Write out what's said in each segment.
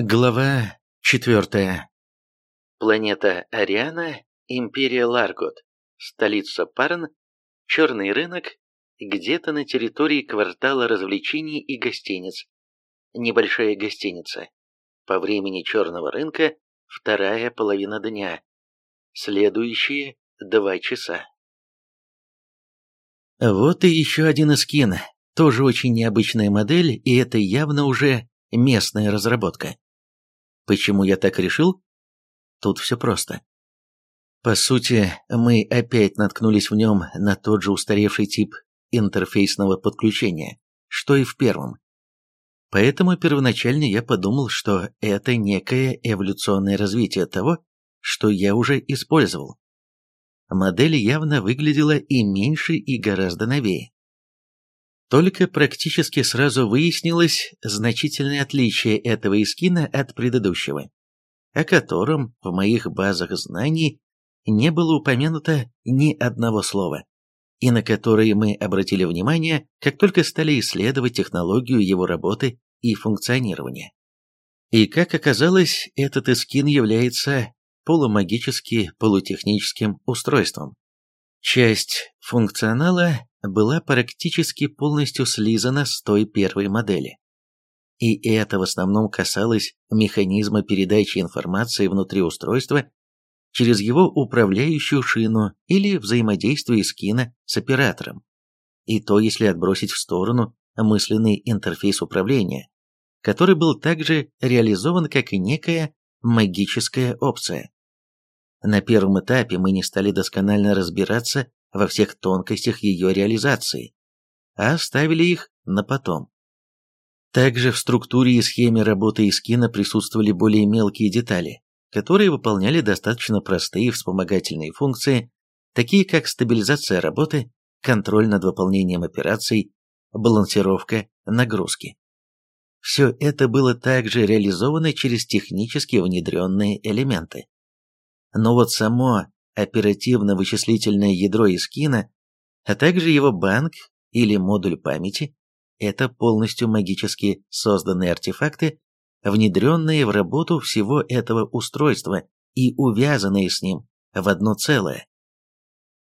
Глава четвертая. Планета Ариана, Империя Ларгот, столица Парн, черный рынок, где-то на территории квартала развлечений и гостиниц. Небольшая гостиница. По времени черного рынка вторая половина дня. Следующие два часа. Вот и еще один эскин. Тоже очень необычная модель, и это явно уже местная разработка. Почему я так решил? Тут все просто. По сути, мы опять наткнулись в нем на тот же устаревший тип интерфейсного подключения, что и в первом. Поэтому первоначально я подумал, что это некое эволюционное развитие того, что я уже использовал. Модель явно выглядела и меньше, и гораздо новее. Только практически сразу выяснилось значительное отличие этого эскина от предыдущего, о котором в моих базах знаний не было упомянуто ни одного слова, и на которые мы обратили внимание, как только стали исследовать технологию его работы и функционирования. И как оказалось, этот эскин является полумагически-полутехническим устройством. Часть функционала была практически полностью слизана с той первой модели. И это в основном касалось механизма передачи информации внутри устройства через его управляющую шину или взаимодействия скина с оператором. И то, если отбросить в сторону мысленный интерфейс управления, который был также реализован как и некая магическая опция. На первом этапе мы не стали досконально разбираться во всех тонкостях ее реализации, а оставили их на потом. Также в структуре и схеме работы Искина присутствовали более мелкие детали, которые выполняли достаточно простые вспомогательные функции, такие как стабилизация работы, контроль над выполнением операций, балансировка нагрузки. Все это было также реализовано через технически внедренные элементы. Но вот само оперативно-вычислительное ядро Искина, а также его банк или модуль памяти – это полностью магически созданные артефакты, внедренные в работу всего этого устройства и увязанные с ним в одно целое.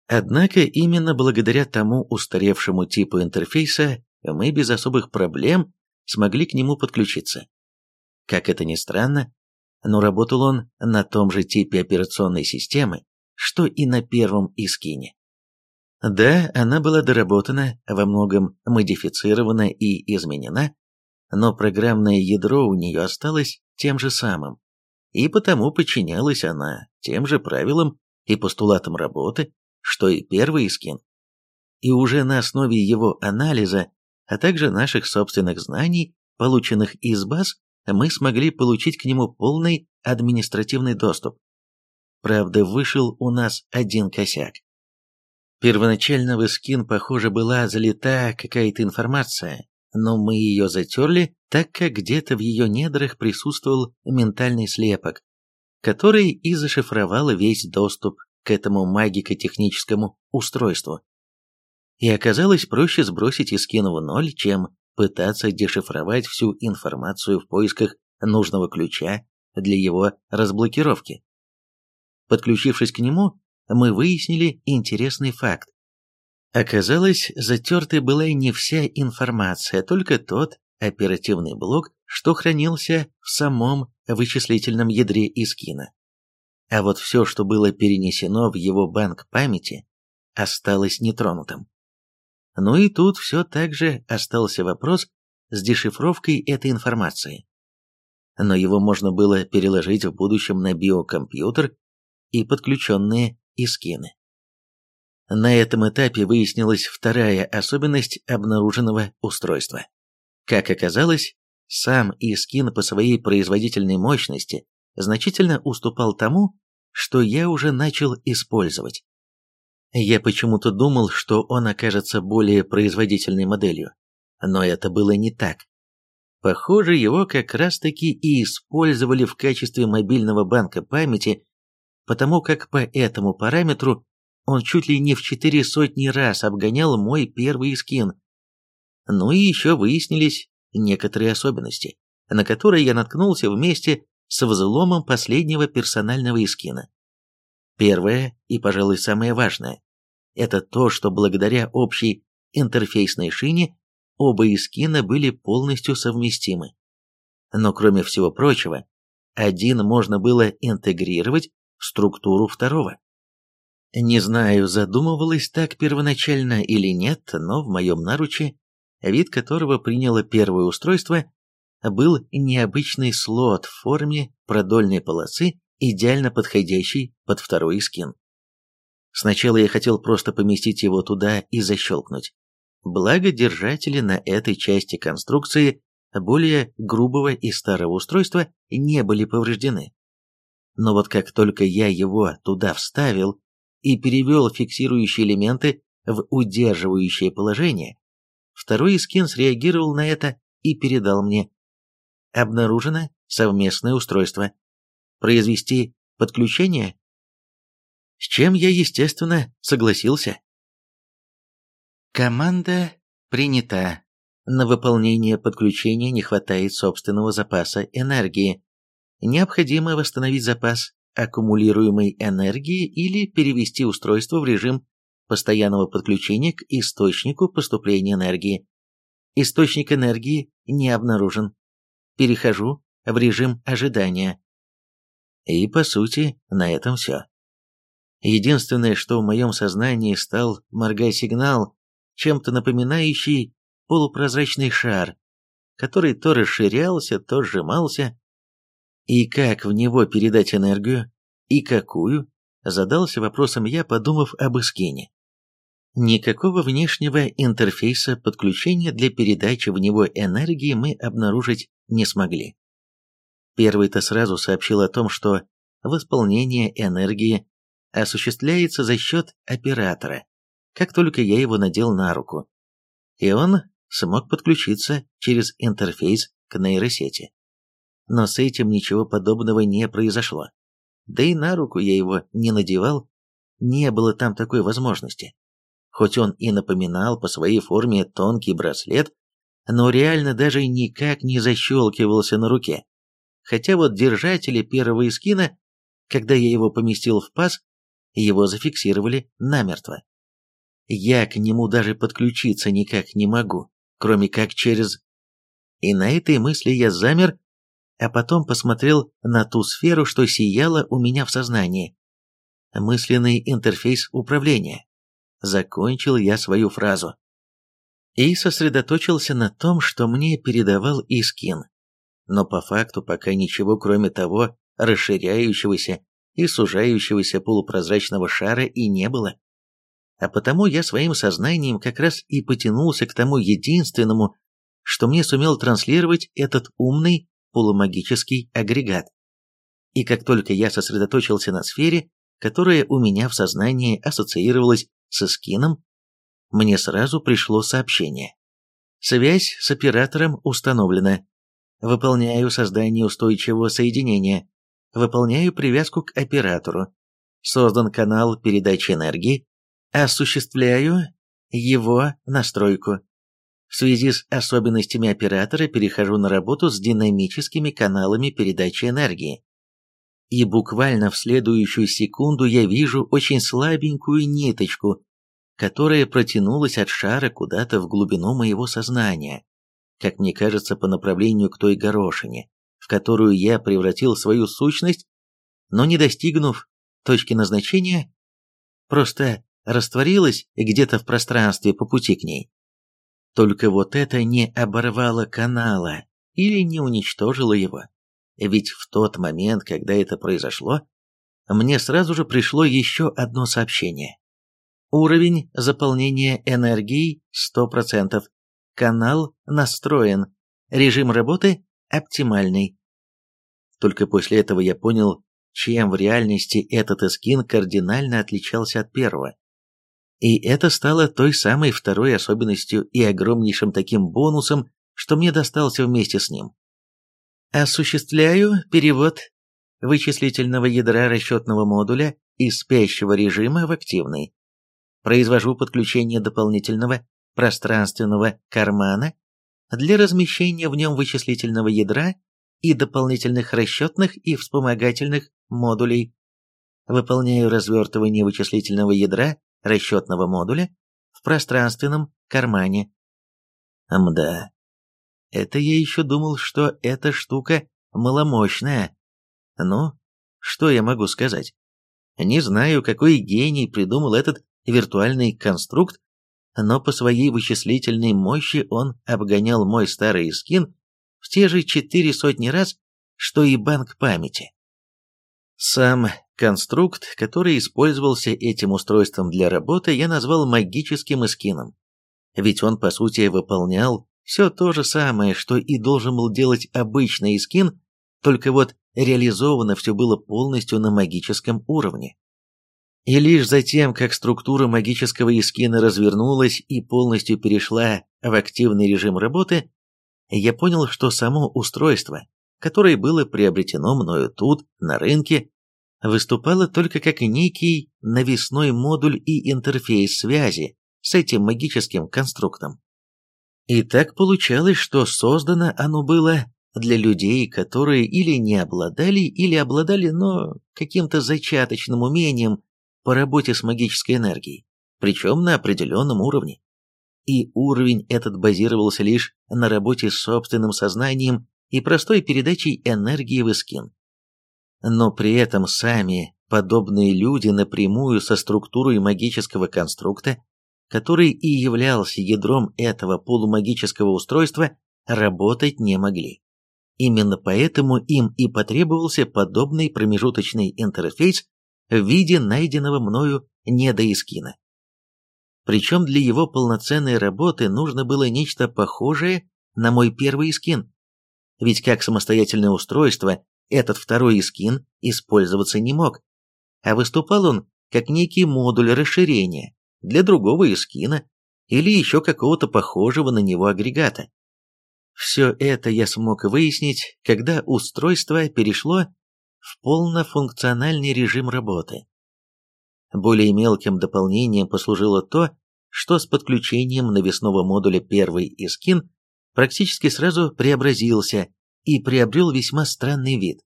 Однако именно благодаря тому устаревшему типу интерфейса мы без особых проблем смогли к нему подключиться. Как это ни странно, но работал он на том же типе операционной системы, что и на первом Искине. Да, она была доработана, во многом модифицирована и изменена, но программное ядро у нее осталось тем же самым, и потому подчинялась она тем же правилам и постулатам работы, что и первый Искин. И уже на основе его анализа, а также наших собственных знаний, полученных из баз, мы смогли получить к нему полный административный доступ. Правда, вышел у нас один косяк. Первоначально в Искин, похоже, была залита какая-то информация, но мы ее затерли, так как где-то в ее недрах присутствовал ментальный слепок, который и зашифровал весь доступ к этому магико-техническому устройству. И оказалось проще сбросить Искин в ноль, чем пытаться дешифровать всю информацию в поисках нужного ключа для его разблокировки. Подключившись к нему, мы выяснили интересный факт. Оказалось, затертой была не вся информация, только тот оперативный блок, что хранился в самом вычислительном ядре Искина. А вот все, что было перенесено в его банк памяти, осталось нетронутым. Ну и тут все так же остался вопрос с дешифровкой этой информации. Но его можно было переложить в будущем на биокомпьютер и подключенные искины. На этом этапе выяснилась вторая особенность обнаруженного устройства. Как оказалось, сам Искин по своей производительной мощности значительно уступал тому, что я уже начал использовать. Я почему-то думал, что он окажется более производительной моделью, но это было не так. Похоже, его как раз-таки и использовали в качестве мобильного банка памяти, потому как по этому параметру он чуть ли не в четыре сотни раз обгонял мой первый скин. Ну и еще выяснились некоторые особенности, на который я наткнулся вместе с взломом последнего персонального эскина. Первое, и, пожалуй, самое важное, это то, что благодаря общей интерфейсной шине оба эскина были полностью совместимы. Но кроме всего прочего, один можно было интегрировать структуру второго. Не знаю, задумывалось так первоначально или нет, но в моем наруче, вид которого приняло первое устройство, был необычный слот в форме продольной полосы, идеально подходящий под второй скин. Сначала я хотел просто поместить его туда и защелкнуть. Благо держатели на этой части конструкции более грубого и старого устройства не были повреждены. Но вот как только я его туда вставил и перевел фиксирующие элементы в удерживающее положение, второй скин среагировал на это и передал мне. Обнаружено совместное устройство. Произвести подключение? С чем я, естественно, согласился. Команда принята. На выполнение подключения не хватает собственного запаса энергии. Необходимо восстановить запас аккумулируемой энергии или перевести устройство в режим постоянного подключения к источнику поступления энергии. Источник энергии не обнаружен. Перехожу в режим ожидания. И по сути на этом все. Единственное, что в моем сознании стал моргай-сигнал, чем-то напоминающий полупрозрачный шар, который то расширялся, то сжимался. И как в него передать энергию, и какую, задался вопросом я, подумав об Искине. Никакого внешнего интерфейса подключения для передачи в него энергии мы обнаружить не смогли. Первый-то сразу сообщил о том, что восполнение энергии осуществляется за счет оператора, как только я его надел на руку. И он смог подключиться через интерфейс к нейросети. Но с этим ничего подобного не произошло. Да и на руку я его не надевал, не было там такой возможности. Хоть он и напоминал по своей форме тонкий браслет, но реально даже никак не защелкивался на руке. Хотя вот держатели первого эскина, когда я его поместил в паз, его зафиксировали намертво. Я к нему даже подключиться никак не могу кроме как через... И на этой мысли я замер, а потом посмотрел на ту сферу, что сияла у меня в сознании. Мысленный интерфейс управления. Закончил я свою фразу. И сосредоточился на том, что мне передавал Искин. Но по факту пока ничего кроме того расширяющегося и сужающегося полупрозрачного шара и не было а потому я своим сознанием как раз и потянулся к тому единственному, что мне сумел транслировать этот умный полумагический агрегат. И как только я сосредоточился на сфере, которая у меня в сознании ассоциировалась со скином, мне сразу пришло сообщение. Связь с оператором установлена. Выполняю создание устойчивого соединения. Выполняю привязку к оператору. Создан канал передачи энергии осуществляю его настройку. В связи с особенностями оператора перехожу на работу с динамическими каналами передачи энергии. И буквально в следующую секунду я вижу очень слабенькую ниточку, которая протянулась от шара куда-то в глубину моего сознания, как мне кажется, по направлению к той горошине, в которую я превратил свою сущность, но не достигнув точки назначения, просто растворилась где-то в пространстве по пути к ней. Только вот это не оборвало канала или не уничтожило его. Ведь в тот момент, когда это произошло, мне сразу же пришло еще одно сообщение. Уровень заполнения энергии 100%. Канал настроен. Режим работы оптимальный. Только после этого я понял, чем в реальности этот эскин кардинально отличался от первого. И это стало той самой второй особенностью и огромнейшим таким бонусом, что мне достался вместе с ним. Осуществляю перевод вычислительного ядра расчетного модуля из спящего режима в активный. Произвожу подключение дополнительного пространственного кармана для размещения в нем вычислительного ядра и дополнительных расчетных и вспомогательных модулей. Выполняю развертывание вычислительного ядра расчетного модуля в пространственном кармане. Мда. Это я еще думал, что эта штука маломощная. Ну, что я могу сказать? Не знаю, какой гений придумал этот виртуальный конструкт, но по своей вычислительной мощи он обгонял мой старый скин в те же четыре сотни раз, что и банк памяти. Сам конструкт, который использовался этим устройством для работы, я назвал магическим эскином. Ведь он, по сути, выполнял все то же самое, что и должен был делать обычный эскин, только вот реализовано все было полностью на магическом уровне. И лишь затем, как структура магического эскина развернулась и полностью перешла в активный режим работы, я понял, что само устройство, которое было приобретено мною тут, на рынке, выступало только как некий навесной модуль и интерфейс связи с этим магическим конструктом. И так получалось, что создано оно было для людей, которые или не обладали, или обладали, но каким-то зачаточным умением по работе с магической энергией, причем на определенном уровне. И уровень этот базировался лишь на работе с собственным сознанием и простой передачей энергии в эскин. Но при этом сами подобные люди напрямую со структурой магического конструкта, который и являлся ядром этого полумагического устройства, работать не могли. Именно поэтому им и потребовался подобный промежуточный интерфейс в виде найденного мною недоискина. Причем для его полноценной работы нужно было нечто похожее на мой первый скин. Ведь как самостоятельное устройство этот второй скин использоваться не мог, а выступал он как некий модуль расширения для другого эскина или еще какого-то похожего на него агрегата. Все это я смог выяснить, когда устройство перешло в полнофункциональный режим работы. Более мелким дополнением послужило то, что с подключением навесного модуля первый Искин практически сразу преобразился и приобрел весьма странный вид.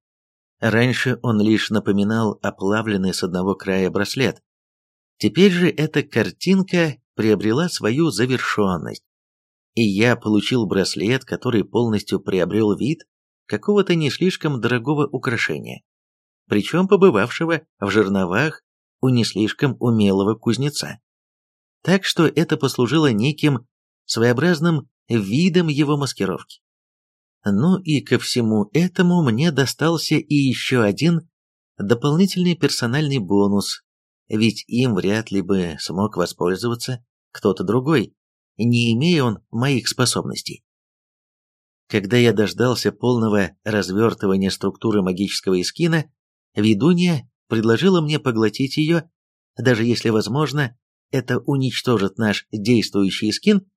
Раньше он лишь напоминал оплавленный с одного края браслет. Теперь же эта картинка приобрела свою завершенность. И я получил браслет, который полностью приобрел вид какого-то не слишком дорогого украшения, причем побывавшего в жерновах у не слишком умелого кузнеца. Так что это послужило неким своеобразным видом его маскировки. Ну и ко всему этому мне достался и еще один дополнительный персональный бонус, ведь им вряд ли бы смог воспользоваться кто-то другой, не имея он моих способностей. Когда я дождался полного развертывания структуры магического эскина, ведунья предложила мне поглотить ее, даже если, возможно, это уничтожит наш действующий скин,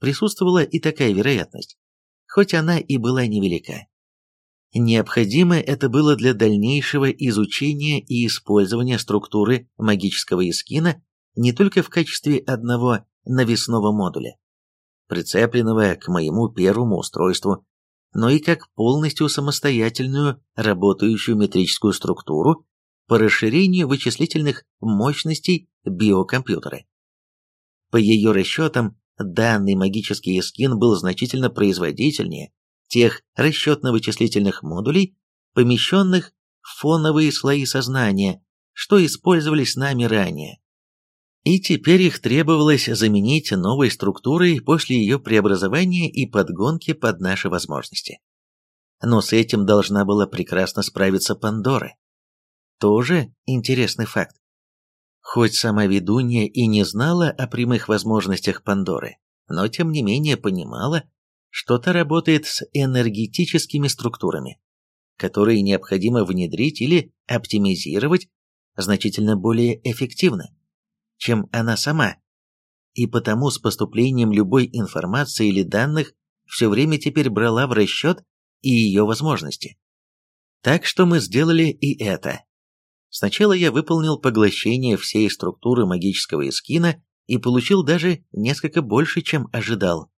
присутствовала и такая вероятность, хоть она и была невелика. Необходимо это было для дальнейшего изучения и использования структуры магического эскина не только в качестве одного навесного модуля, прицепленного к моему первому устройству, но и как полностью самостоятельную работающую метрическую структуру по расширению вычислительных мощностей биокомпьютера. По ее расчетам, данный магический эскин был значительно производительнее тех расчетно-вычислительных модулей, помещенных в фоновые слои сознания, что использовались нами ранее. И теперь их требовалось заменить новой структурой после ее преобразования и подгонки под наши возможности. Но с этим должна была прекрасно справиться Пандора. Тоже интересный факт. Хоть сама ведунья и не знала о прямых возможностях Пандоры, но тем не менее понимала, что та работает с энергетическими структурами, которые необходимо внедрить или оптимизировать значительно более эффективно чем она сама. И потому с поступлением любой информации или данных все время теперь брала в расчет и ее возможности. Так что мы сделали и это. Сначала я выполнил поглощение всей структуры магического эскина и получил даже несколько больше, чем ожидал.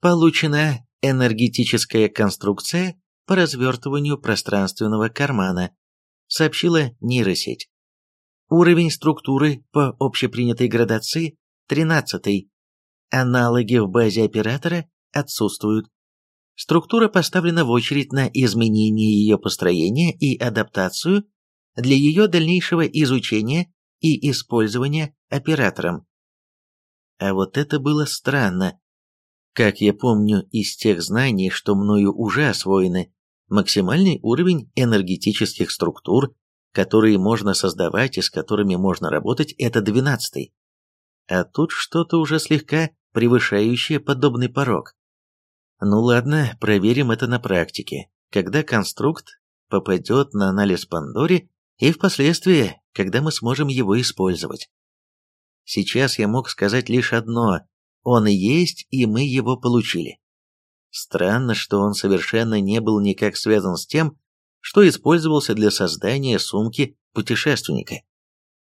Получена энергетическая конструкция по развертыванию пространственного кармана, сообщила нейросеть. Уровень структуры по общепринятой градации 13. Аналоги в базе оператора отсутствуют. Структура поставлена в очередь на изменение ее построения и адаптацию для ее дальнейшего изучения и использования оператором. А вот это было странно. Как я помню из тех знаний, что мною уже освоены, максимальный уровень энергетических структур, которые можно создавать и с которыми можно работать, это 12. А тут что-то уже слегка превышающее подобный порог. Ну ладно, проверим это на практике, когда конструкт попадет на анализ Пандоре и впоследствии, когда мы сможем его использовать. Сейчас я мог сказать лишь одно – он есть, и мы его получили. Странно, что он совершенно не был никак связан с тем, что использовался для создания сумки путешественника.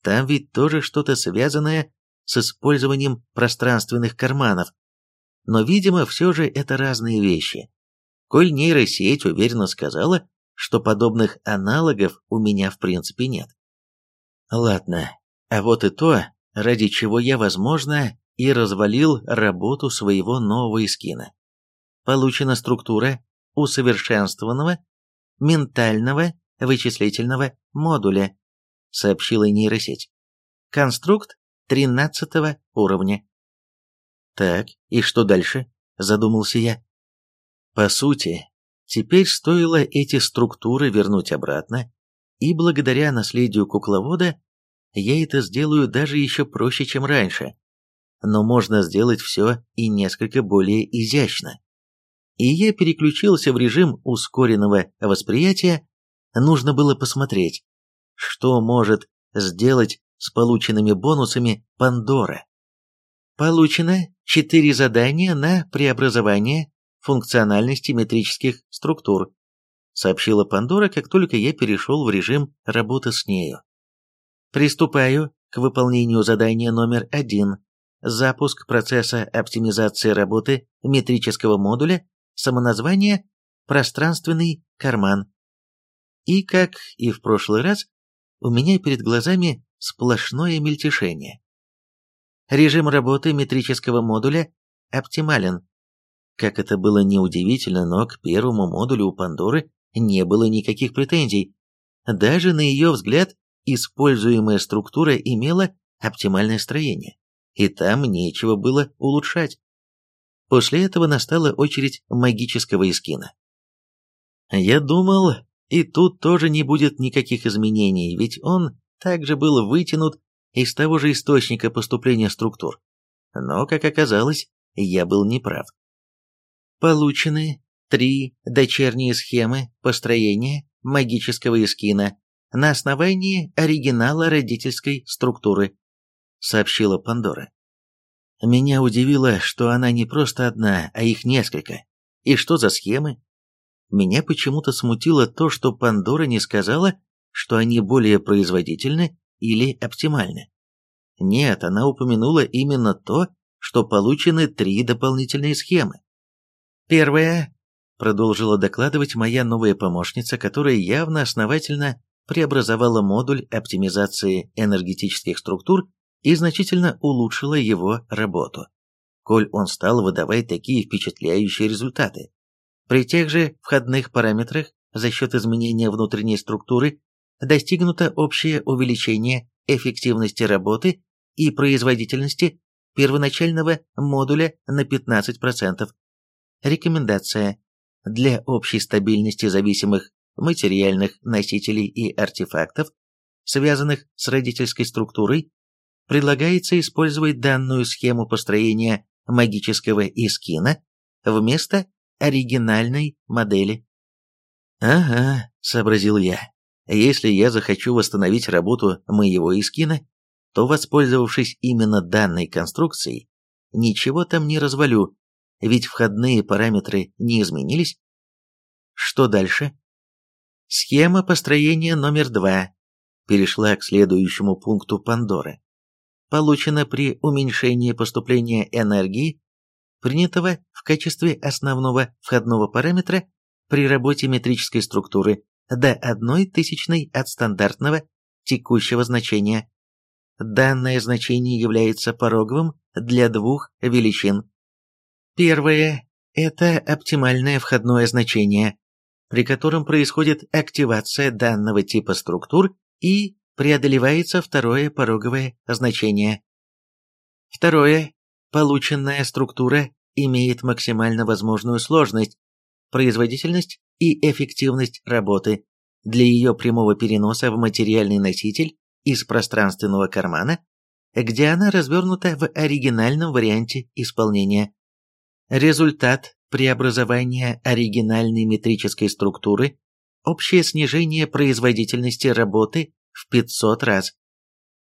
Там ведь тоже что-то связанное с использованием пространственных карманов, но, видимо, все же это разные вещи. Коль нейросеть уверенно сказала, что подобных аналогов у меня в принципе нет. Ладно, а вот и то, ради чего я, возможно, и развалил работу своего нового эскина. Получена структура усовершенствованного ментального вычислительного модуля, сообщила нейросеть. Конструкт 13 уровня. Так, и что дальше? Задумался я. По сути, теперь стоило эти структуры вернуть обратно, и благодаря наследию кукловода я это сделаю даже еще проще, чем раньше. Но можно сделать все и несколько более изящно. И я переключился в режим ускоренного восприятия, нужно было посмотреть, что может сделать с полученными бонусами Пандора. Получено 4 задания на преобразование функциональности метрических структур, сообщила Пандора, как только я перешел в режим работы с нею. Приступаю к выполнению задания номер один. Запуск процесса оптимизации работы метрического модуля самоназвание «Пространственный карман». И, как и в прошлый раз, у меня перед глазами сплошное мельтешение. Режим работы метрического модуля оптимален. Как это было неудивительно, но к первому модулю у Пандоры не было никаких претензий. Даже на ее взгляд, используемая структура имела оптимальное строение, и там нечего было улучшать. После этого настала очередь магического эскина. Я думал, и тут тоже не будет никаких изменений, ведь он также был вытянут из того же источника поступления структур. Но, как оказалось, я был неправ. Получены три дочерние схемы построения магического эскина на основании оригинала родительской структуры, сообщила Пандора. Меня удивило, что она не просто одна, а их несколько. И что за схемы? Меня почему-то смутило то, что Пандора не сказала, что они более производительны или оптимальны. Нет, она упомянула именно то, что получены три дополнительные схемы. Первая, продолжила докладывать моя новая помощница, которая явно основательно преобразовала модуль оптимизации энергетических структур и значительно улучшила его работу, коль он стал выдавать такие впечатляющие результаты. При тех же входных параметрах за счет изменения внутренней структуры достигнуто общее увеличение эффективности работы и производительности первоначального модуля на 15%. Рекомендация. Для общей стабильности зависимых материальных носителей и артефактов, связанных с родительской структурой, предлагается использовать данную схему построения магического искина вместо оригинальной модели. «Ага», — сообразил я, если я захочу восстановить работу моего эскина, то, воспользовавшись именно данной конструкцией, ничего там не развалю, ведь входные параметры не изменились. Что дальше? Схема построения номер два перешла к следующему пункту Пандоры. Получена при уменьшении поступления энергии принятого в качестве основного входного параметра при работе метрической структуры до одной тысячной от стандартного текущего значения. Данное значение является пороговым для двух величин. Первое – это оптимальное входное значение, при котором происходит активация данного типа структур и преодолевается второе пороговое значение. Второе. Полученная структура имеет максимально возможную сложность, производительность и эффективность работы для ее прямого переноса в материальный носитель из пространственного кармана, где она развернута в оригинальном варианте исполнения. Результат преобразования оригинальной метрической структуры – общее снижение производительности работы в 500 раз.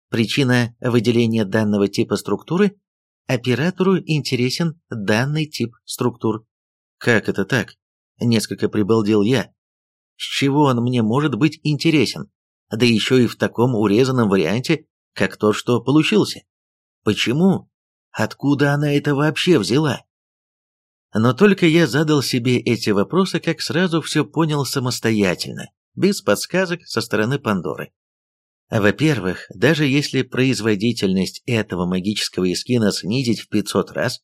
Причина выделения данного типа структуры – оператору интересен данный тип структур. Как это так? Несколько прибалдел я. С чего он мне может быть интересен? Да еще и в таком урезанном варианте, как тот, что получился. Почему? Откуда она это вообще взяла? Но только я задал себе эти вопросы, как сразу все понял самостоятельно, без подсказок со стороны Пандоры. Во-первых, даже если производительность этого магического эскина снизить в 500 раз,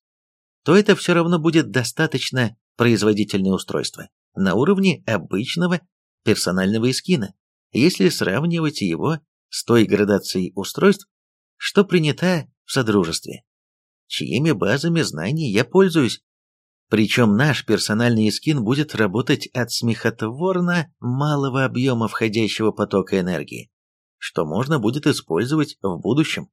то это все равно будет достаточно производительное устройство на уровне обычного персонального эскина, если сравнивать его с той градацией устройств, что принята в Содружестве, чьими базами знаний я пользуюсь. Причем наш персональный эскин будет работать от смехотворно малого объема входящего потока энергии что можно будет использовать в будущем.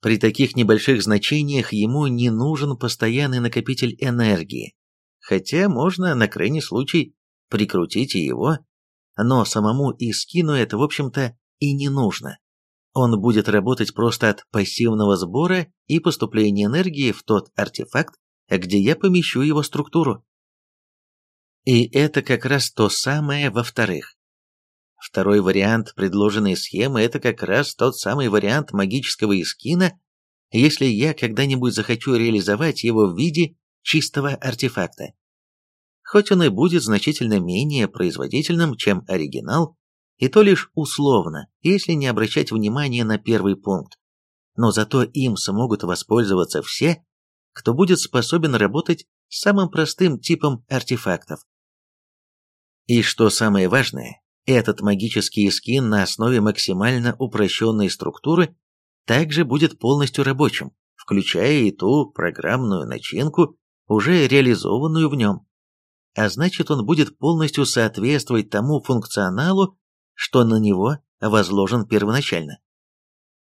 При таких небольших значениях ему не нужен постоянный накопитель энергии, хотя можно на крайний случай прикрутить и его, но самому Искину это, в общем-то, и не нужно. Он будет работать просто от пассивного сбора и поступления энергии в тот артефакт, где я помещу его структуру. И это как раз то самое во-вторых. Второй вариант предложенной схемы – это как раз тот самый вариант магического эскина, если я когда-нибудь захочу реализовать его в виде чистого артефакта. Хоть он и будет значительно менее производительным, чем оригинал, и то лишь условно, если не обращать внимания на первый пункт. Но зато им смогут воспользоваться все, кто будет способен работать с самым простым типом артефактов. И что самое важное, этот магический скин на основе максимально упрощенной структуры также будет полностью рабочим, включая и ту программную начинку, уже реализованную в нем. А значит, он будет полностью соответствовать тому функционалу, что на него возложен первоначально.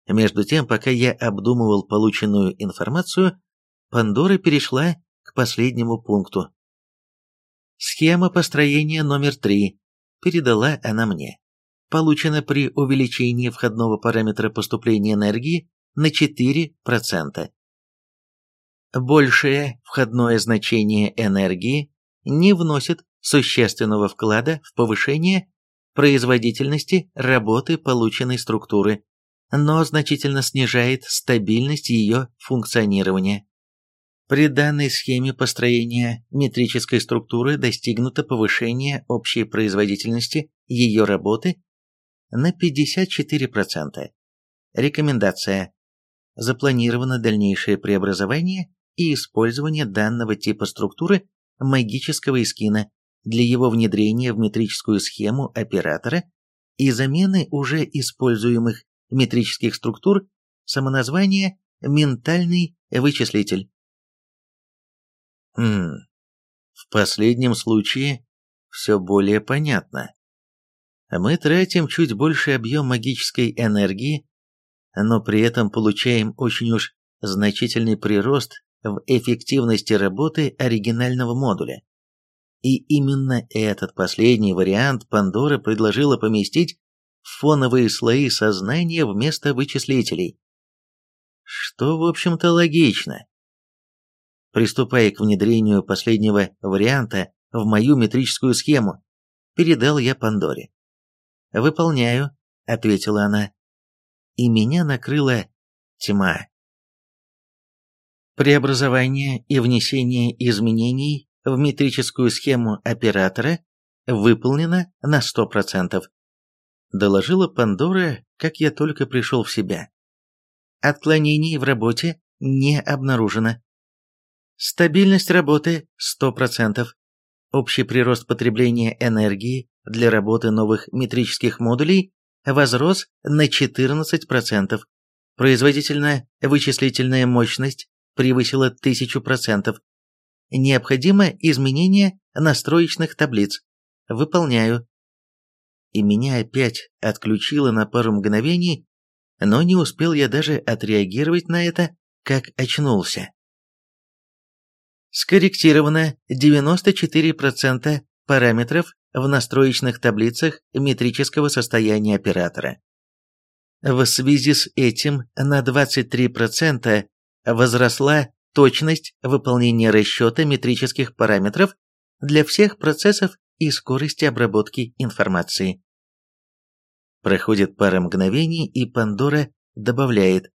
Между тем, пока я обдумывал полученную информацию, Пандора перешла к последнему пункту. Схема построения номер три передала она мне. Получено при увеличении входного параметра поступления энергии на 4%. Большее входное значение энергии не вносит существенного вклада в повышение производительности работы полученной структуры, но значительно снижает стабильность ее функционирования. При данной схеме построения метрической структуры достигнуто повышение общей производительности ее работы на 54%. Рекомендация. Запланировано дальнейшее преобразование и использование данного типа структуры магического эскина для его внедрения в метрическую схему оператора и замены уже используемых метрических структур самоназвание «ментальный вычислитель». Хм, в последнем случае все более понятно. Мы тратим чуть больше объем магической энергии, но при этом получаем очень уж значительный прирост в эффективности работы оригинального модуля. И именно этот последний вариант Пандора предложила поместить в фоновые слои сознания вместо вычислителей. Что, в общем-то, логично. Приступая к внедрению последнего варианта в мою метрическую схему, передал я Пандоре. «Выполняю», — ответила она. И меня накрыла тьма. Преобразование и внесение изменений в метрическую схему оператора выполнено на 100%. Доложила Пандора, как я только пришел в себя. Отклонений в работе не обнаружено. Стабильность работы 100%. Общий прирост потребления энергии для работы новых метрических модулей возрос на 14%. Производительная вычислительная мощность превысила 1000%. Необходимо изменение настроечных таблиц. Выполняю. И меня опять отключило на пару мгновений, но не успел я даже отреагировать на это, как очнулся. Скорректировано 94% параметров в настроечных таблицах метрического состояния оператора. В связи с этим на 23% возросла точность выполнения расчета метрических параметров для всех процессов и скорости обработки информации. Проходит пара мгновений, и Пандора добавляет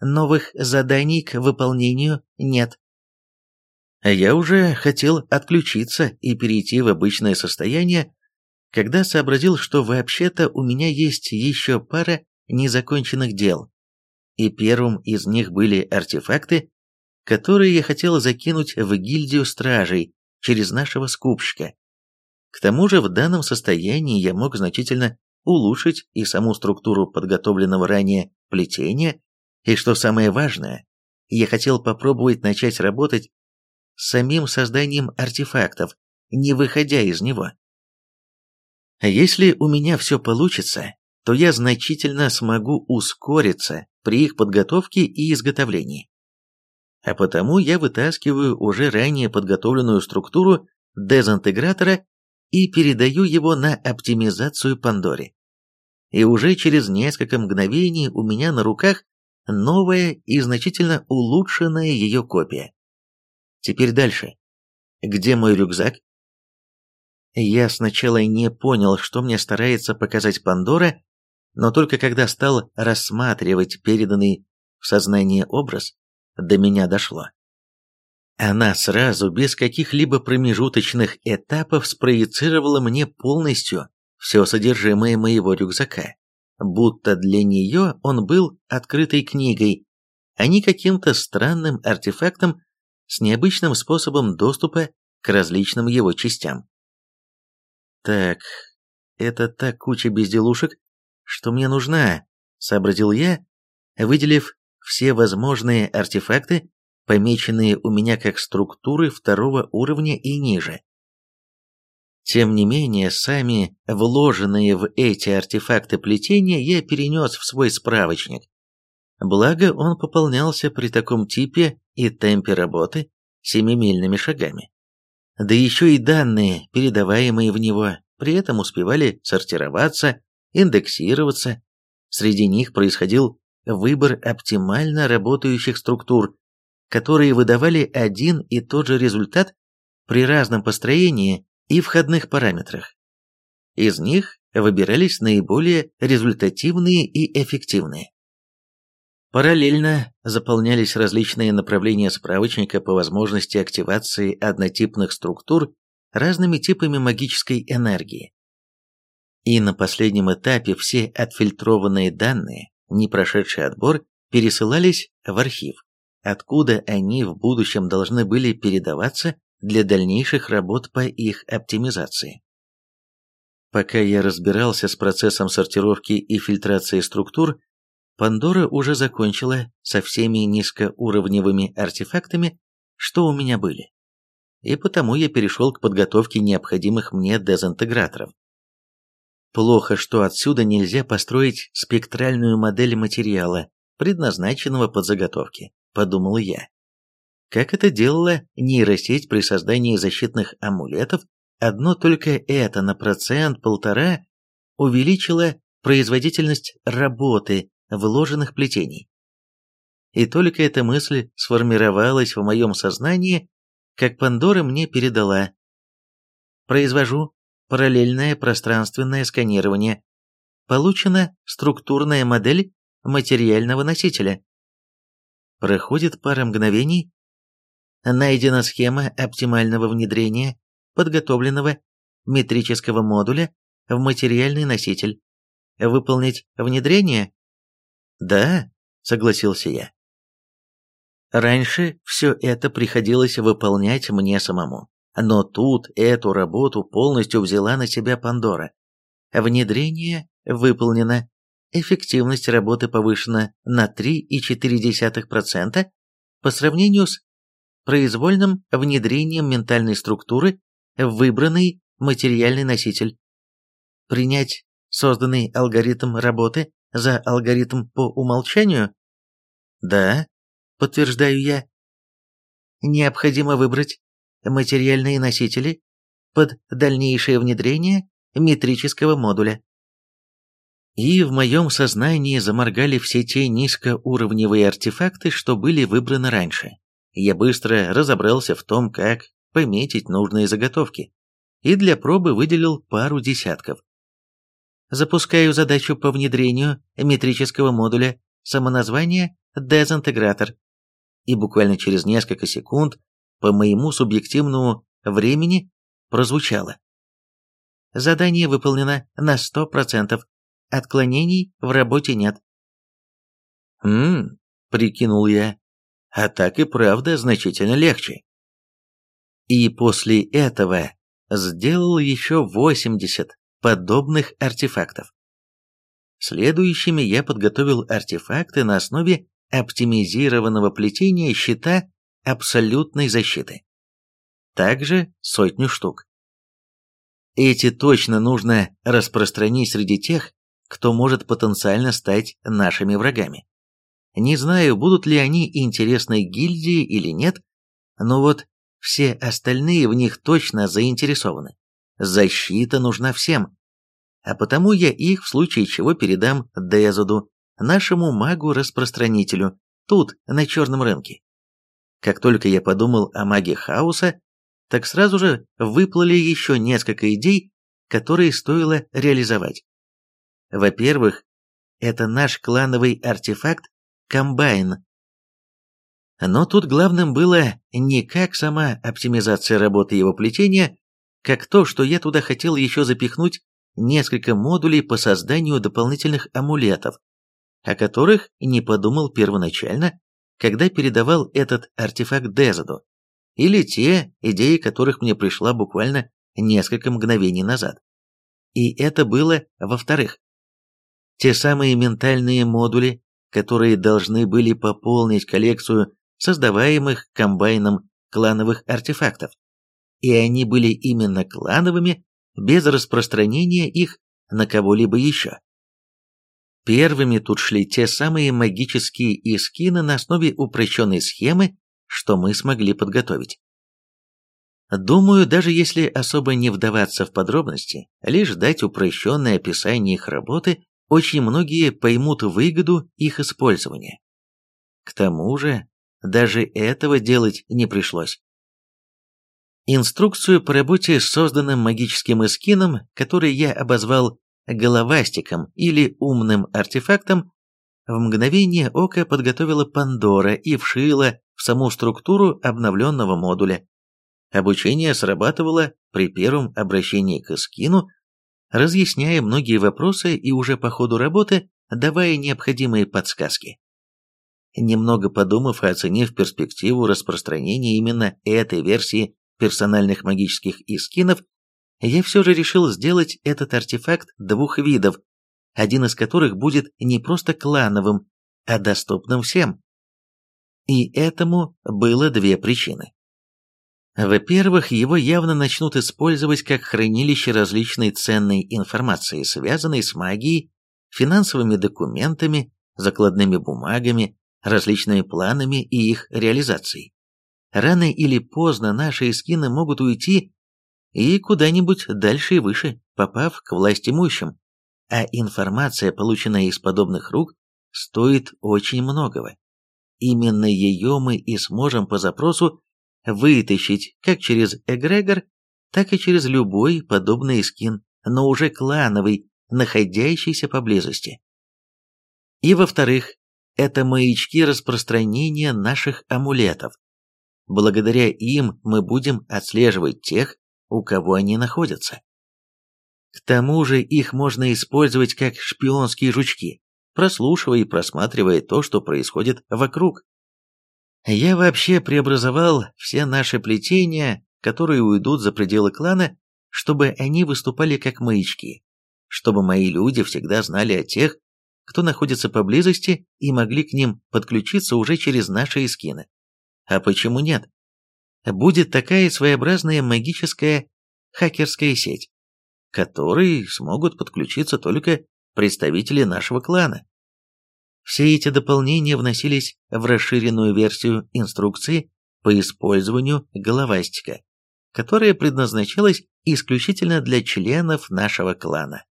«Новых заданий к выполнению нет». Я уже хотел отключиться и перейти в обычное состояние, когда сообразил, что вообще-то у меня есть еще пара незаконченных дел. И первым из них были артефакты, которые я хотел закинуть в гильдию стражей через нашего скупщика. К тому же в данном состоянии я мог значительно улучшить и саму структуру подготовленного ранее плетения, и что самое важное, я хотел попробовать начать работать самим созданием артефактов, не выходя из него. Если у меня все получится, то я значительно смогу ускориться при их подготовке и изготовлении. А потому я вытаскиваю уже ранее подготовленную структуру дезинтегратора и передаю его на оптимизацию Пандоре. И уже через несколько мгновений у меня на руках новая и значительно улучшенная ее копия. Теперь дальше. Где мой рюкзак? Я сначала не понял, что мне старается показать Пандора, но только когда стал рассматривать переданный в сознание образ, до меня дошло. Она сразу, без каких-либо промежуточных этапов, спроецировала мне полностью все содержимое моего рюкзака, будто для нее он был открытой книгой, а не каким-то странным артефактом, с необычным способом доступа к различным его частям. «Так, это та куча безделушек, что мне нужна», — сообразил я, выделив все возможные артефакты, помеченные у меня как структуры второго уровня и ниже. Тем не менее, сами вложенные в эти артефакты плетения я перенес в свой справочник. Благо, он пополнялся при таком типе и темпе работы семимильными шагами. Да еще и данные, передаваемые в него, при этом успевали сортироваться, индексироваться. Среди них происходил выбор оптимально работающих структур, которые выдавали один и тот же результат при разном построении и входных параметрах. Из них выбирались наиболее результативные и эффективные. Параллельно заполнялись различные направления справочника по возможности активации однотипных структур разными типами магической энергии. И на последнем этапе все отфильтрованные данные, не прошедшие отбор, пересылались в архив, откуда они в будущем должны были передаваться для дальнейших работ по их оптимизации. Пока я разбирался с процессом сортировки и фильтрации структур, Пандора уже закончила со всеми низкоуровневыми артефактами, что у меня были. И потому я перешел к подготовке необходимых мне дезинтеграторов. Плохо, что отсюда нельзя построить спектральную модель материала, предназначенного под заготовки, подумал я. Как это делала нейросеть при создании защитных амулетов, одно только это на процент-полтора увеличило производительность работы вложенных плетений. И только эта мысль сформировалась в моем сознании, как Пандора мне передала. Произвожу параллельное пространственное сканирование. Получена структурная модель материального носителя. Проходит пара мгновений. Найдена схема оптимального внедрения подготовленного метрического модуля в материальный носитель. Выполнить внедрение? Да, согласился я. Раньше все это приходилось выполнять мне самому. Но тут эту работу полностью взяла на себя Пандора. Внедрение выполнено. Эффективность работы повышена на 3,4% по сравнению с произвольным внедрением ментальной структуры в выбранный материальный носитель. Принять созданный алгоритм работы за алгоритм по умолчанию? Да, подтверждаю я. Необходимо выбрать материальные носители под дальнейшее внедрение метрического модуля. И в моем сознании заморгали все те низкоуровневые артефакты, что были выбраны раньше. Я быстро разобрался в том, как пометить нужные заготовки, и для пробы выделил пару десятков. Запускаю задачу по внедрению метрического модуля самоназвания «Дезинтегратор». И буквально через несколько секунд по моему субъективному времени прозвучало. Задание выполнено на 100%. Отклонений в работе нет. «Хм», — прикинул я, — «а так и правда значительно легче». И после этого сделал еще 80 подобных артефактов. Следующими я подготовил артефакты на основе оптимизированного плетения щита абсолютной защиты. Также сотню штук. Эти точно нужно распространить среди тех, кто может потенциально стать нашими врагами. Не знаю, будут ли они интересны гильдии или нет, но вот все остальные в них точно заинтересованы. Защита нужна всем. А потому я их в случае чего передам Дезуду, нашему магу-распространителю, тут, на черном рынке. Как только я подумал о маге хаоса, так сразу же выплыли еще несколько идей, которые стоило реализовать. Во-первых, это наш клановый артефакт Комбайн. Но тут главным было не как сама оптимизация работы его плетения, как то, что я туда хотел еще запихнуть несколько модулей по созданию дополнительных амулетов, о которых не подумал первоначально, когда передавал этот артефакт Дезаду, или те, идеи которых мне пришла буквально несколько мгновений назад. И это было во-вторых. Те самые ментальные модули, которые должны были пополнить коллекцию создаваемых комбайном клановых артефактов. И они были именно клановыми, без распространения их на кого-либо еще. Первыми тут шли те самые магические искины на основе упрощенной схемы, что мы смогли подготовить. Думаю, даже если особо не вдаваться в подробности, лишь дать упрощенное описание их работы, очень многие поймут выгоду их использования. К тому же, даже этого делать не пришлось. Инструкцию по работе с созданным магическим эскином, который я обозвал головастиком или умным артефактом, в мгновение ока подготовила Пандора и вшила в саму структуру обновленного модуля. Обучение срабатывало при первом обращении к эскину, разъясняя многие вопросы и уже по ходу работы давая необходимые подсказки. Немного подумав и оценив перспективу распространения именно этой версии персональных магических искинов, я все же решил сделать этот артефакт двух видов, один из которых будет не просто клановым, а доступным всем. И этому было две причины. Во-первых, его явно начнут использовать как хранилище различной ценной информации, связанной с магией, финансовыми документами, закладными бумагами, различными планами и их реализацией. Рано или поздно наши эскины могут уйти и куда-нибудь дальше и выше, попав к власть имущим, а информация, полученная из подобных рук, стоит очень многого. Именно ее мы и сможем по запросу вытащить как через эгрегор, так и через любой подобный скин, но уже клановый, находящийся поблизости. И во-вторых, это маячки распространения наших амулетов. Благодаря им мы будем отслеживать тех, у кого они находятся. К тому же их можно использовать как шпионские жучки, прослушивая и просматривая то, что происходит вокруг. Я вообще преобразовал все наши плетения, которые уйдут за пределы клана, чтобы они выступали как маячки, чтобы мои люди всегда знали о тех, кто находится поблизости и могли к ним подключиться уже через наши эскины. А почему нет? Будет такая своеобразная магическая хакерская сеть, к которой смогут подключиться только представители нашего клана. Все эти дополнения вносились в расширенную версию инструкции по использованию головастика, которая предназначалась исключительно для членов нашего клана.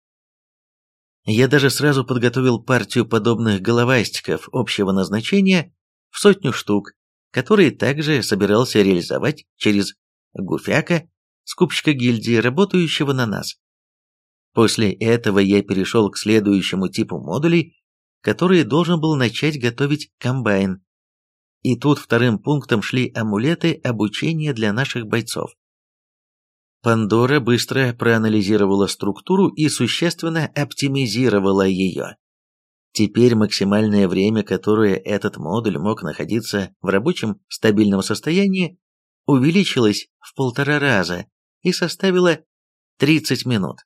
Я даже сразу подготовил партию подобных головастиков общего назначения в сотню штук, которые также собирался реализовать через Гуфяка, скупщика гильдии, работающего на нас. После этого я перешел к следующему типу модулей, который должен был начать готовить комбайн. И тут вторым пунктом шли амулеты обучения для наших бойцов. Пандора быстро проанализировала структуру и существенно оптимизировала ее. Теперь максимальное время, которое этот модуль мог находиться в рабочем стабильном состоянии, увеличилось в полтора раза и составило 30 минут.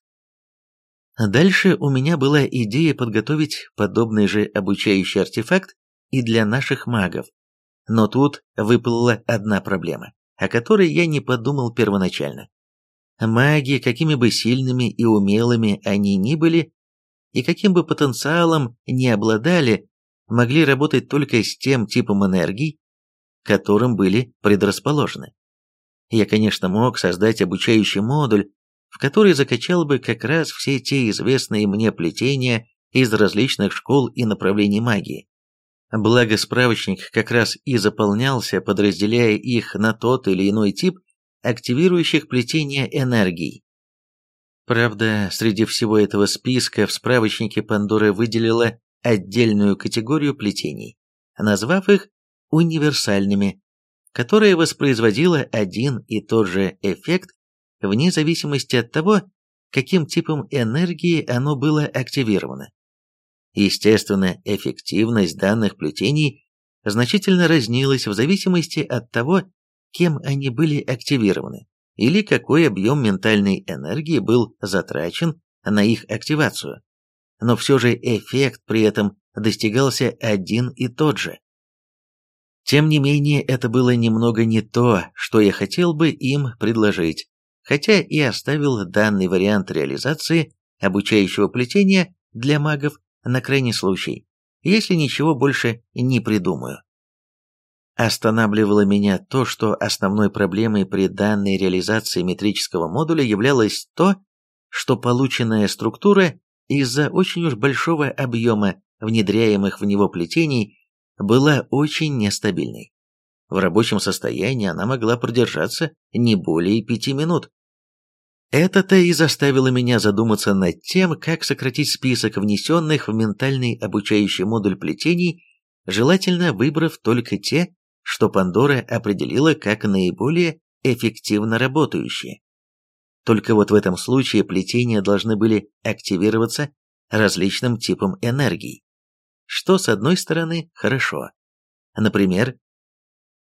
Дальше у меня была идея подготовить подобный же обучающий артефакт и для наших магов. Но тут выплыла одна проблема, о которой я не подумал первоначально. Маги, какими бы сильными и умелыми они ни были, и каким бы потенциалом ни обладали, могли работать только с тем типом энергий, которым были предрасположены. Я, конечно, мог создать обучающий модуль, в который закачал бы как раз все те известные мне плетения из различных школ и направлений магии. Благо справочник как раз и заполнялся, подразделяя их на тот или иной тип активирующих плетение энергий. Правда, среди всего этого списка в справочнике Пандора выделила отдельную категорию плетений, назвав их универсальными, которая воспроизводила один и тот же эффект вне зависимости от того, каким типом энергии оно было активировано. Естественно, эффективность данных плетений значительно разнилась в зависимости от того, кем они были активированы, или какой объем ментальной энергии был затрачен на их активацию. Но все же эффект при этом достигался один и тот же. Тем не менее, это было немного не то, что я хотел бы им предложить, хотя и оставил данный вариант реализации обучающего плетения для магов на крайний случай, если ничего больше не придумаю. Останавливало меня то, что основной проблемой при данной реализации метрического модуля являлось то, что полученная структура из-за очень уж большого объема внедряемых в него плетений была очень нестабильной. В рабочем состоянии она могла продержаться не более пяти минут. Это-то и заставило меня задуматься над тем, как сократить список внесенных в ментальный обучающий модуль плетений, желательно выбрав только те, что Пандора определила как наиболее эффективно работающие. Только вот в этом случае плетения должны были активироваться различным типом энергий, что с одной стороны хорошо. Например,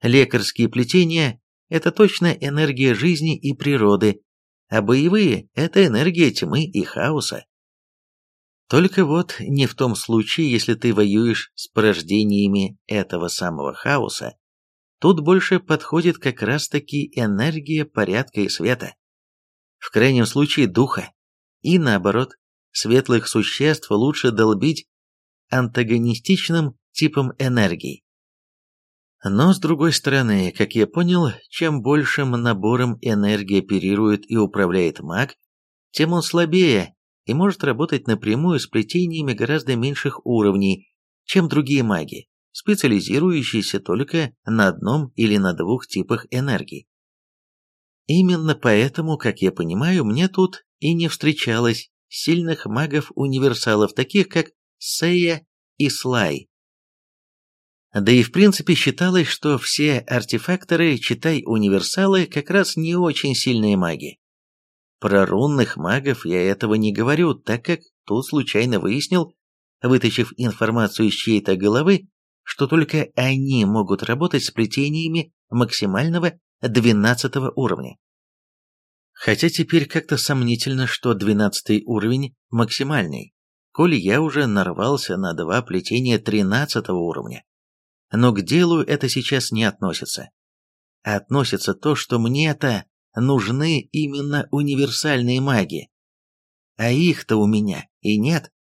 лекарские плетения – это точно энергия жизни и природы, а боевые – это энергия тьмы и хаоса. Только вот не в том случае, если ты воюешь с порождениями этого самого хаоса. Тут больше подходит как раз-таки энергия порядка и света. В крайнем случае духа. И наоборот, светлых существ лучше долбить антагонистичным типом энергии. Но с другой стороны, как я понял, чем большим набором энергии оперирует и управляет маг, тем он слабее и может работать напрямую с плетениями гораздо меньших уровней, чем другие маги, специализирующиеся только на одном или на двух типах энергии. Именно поэтому, как я понимаю, мне тут и не встречалось сильных магов-универсалов, таких как Сея и Слай. Да и в принципе считалось, что все артефакторы, читай универсалы, как раз не очень сильные маги. Про рунных магов я этого не говорю, так как тут случайно выяснил, вытащив информацию из чьей-то головы, что только они могут работать с плетениями максимального 12 уровня. Хотя теперь как-то сомнительно, что 12 уровень максимальный, коли я уже нарвался на два плетения 13 уровня. Но к делу это сейчас не относится. Относится то, что мне-то нужны именно универсальные маги. А их-то у меня и нет.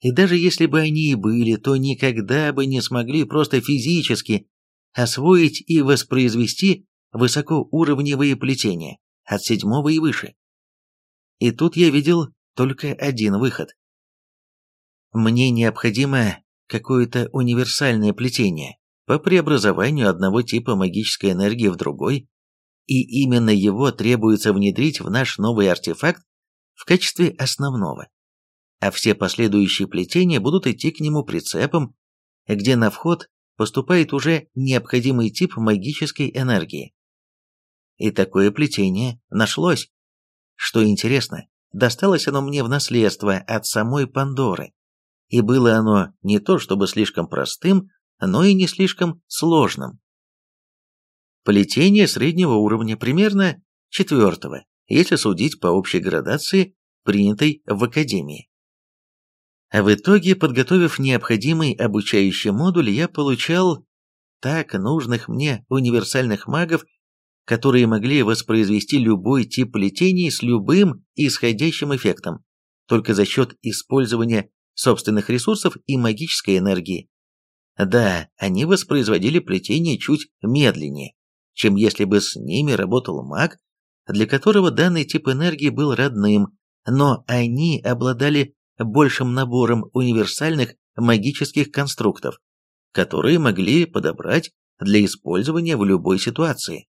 И даже если бы они и были, то никогда бы не смогли просто физически освоить и воспроизвести высокоуровневые плетения от седьмого и выше. И тут я видел только один выход. Мне необходимо какое-то универсальное плетение по преобразованию одного типа магической энергии в другой, и именно его требуется внедрить в наш новый артефакт в качестве основного. А все последующие плетения будут идти к нему прицепом, где на вход поступает уже необходимый тип магической энергии. И такое плетение нашлось. Что интересно, досталось оно мне в наследство от самой Пандоры. И было оно не то чтобы слишком простым, но и не слишком сложным. Плетение среднего уровня, примерно четвертого, если судить по общей градации, принятой в Академии. А в итоге, подготовив необходимый обучающий модуль, я получал так нужных мне универсальных магов которые могли воспроизвести любой тип плетений с любым исходящим эффектом, только за счет использования собственных ресурсов и магической энергии. Да, они воспроизводили плетение чуть медленнее, чем если бы с ними работал маг, для которого данный тип энергии был родным, но они обладали большим набором универсальных магических конструктов, которые могли подобрать для использования в любой ситуации.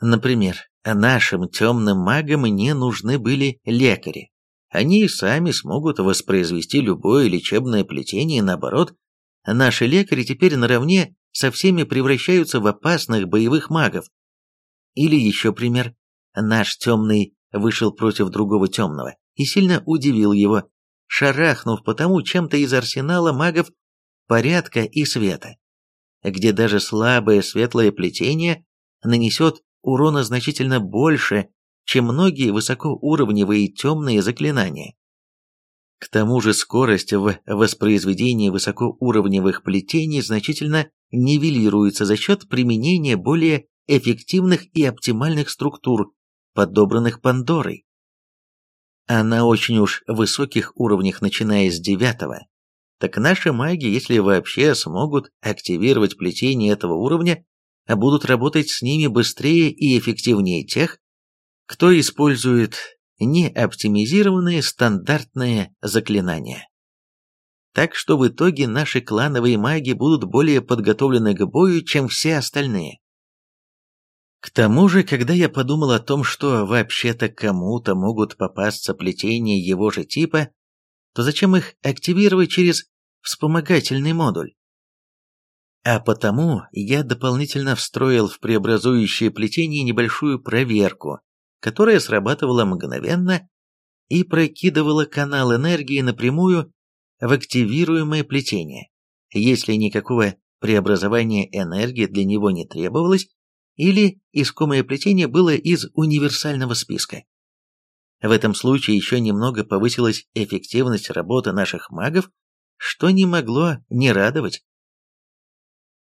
Например, нашим темным магам не нужны были лекари. Они сами смогут воспроизвести любое лечебное плетение, наоборот, наши лекари теперь наравне со всеми превращаются в опасных боевых магов. Или еще пример. Наш темный вышел против другого темного и сильно удивил его, шарахнув потому чем-то из арсенала магов порядка и света, где даже слабое светлое плетение нанесет урона значительно больше, чем многие высокоуровневые темные заклинания. К тому же скорость в воспроизведении высокоуровневых плетений значительно нивелируется за счет применения более эффективных и оптимальных структур, подобранных Пандорой. А на очень уж высоких уровнях, начиная с девятого, так наши маги, если вообще смогут активировать плетение этого уровня, будут работать с ними быстрее и эффективнее тех, кто использует неоптимизированные стандартные заклинания. Так что в итоге наши клановые маги будут более подготовлены к бою, чем все остальные. К тому же, когда я подумал о том, что вообще-то кому-то могут попасться плетения его же типа, то зачем их активировать через вспомогательный модуль? А потому я дополнительно встроил в преобразующее плетение небольшую проверку, которая срабатывала мгновенно и прокидывала канал энергии напрямую в активируемое плетение, если никакого преобразования энергии для него не требовалось, или искомое плетение было из универсального списка. В этом случае еще немного повысилась эффективность работы наших магов, что не могло не радовать.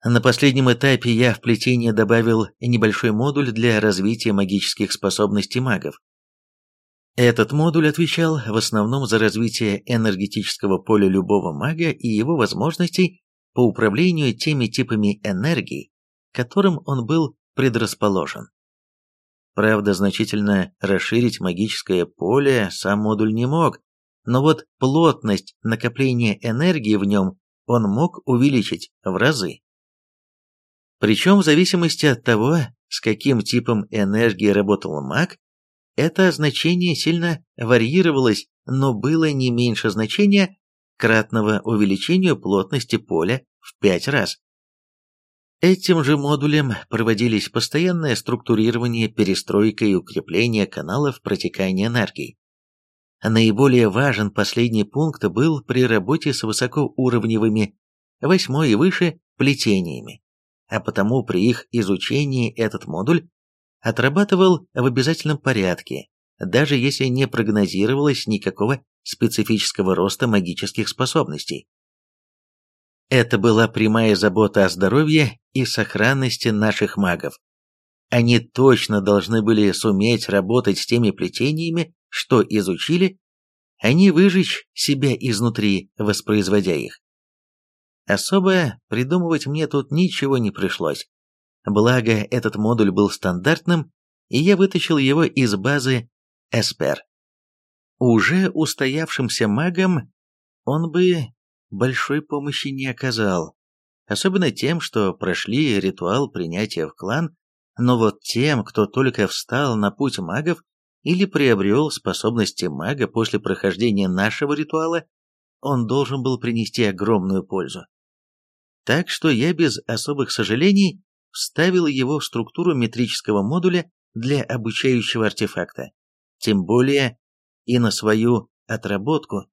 На последнем этапе я в плетение добавил небольшой модуль для развития магических способностей магов. Этот модуль отвечал в основном за развитие энергетического поля любого мага и его возможностей по управлению теми типами энергии, которым он был предрасположен. Правда, значительно расширить магическое поле сам модуль не мог, но вот плотность накопления энергии в нем он мог увеличить в разы. Причем в зависимости от того, с каким типом энергии работал маг, это значение сильно варьировалось, но было не меньше значения кратного увеличению плотности поля в пять раз. Этим же модулем проводились постоянное структурирование, перестройка и укрепление каналов протекания энергии. Наиболее важен последний пункт был при работе с высокоуровневыми, восьмой и выше, плетениями, а потому при их изучении этот модуль отрабатывал в обязательном порядке, даже если не прогнозировалось никакого специфического роста магических способностей. Это была прямая забота о здоровье и сохранности наших магов. Они точно должны были суметь работать с теми плетениями, что изучили, а не выжечь себя изнутри, воспроизводя их. Особо придумывать мне тут ничего не пришлось. Благо, этот модуль был стандартным, и я вытащил его из базы Эспер. Уже устоявшимся магам он бы большой помощи не оказал, особенно тем, что прошли ритуал принятия в клан, но вот тем, кто только встал на путь магов или приобрел способности мага после прохождения нашего ритуала, он должен был принести огромную пользу. Так что я без особых сожалений вставил его в структуру метрического модуля для обучающего артефакта. Тем более и на свою отработку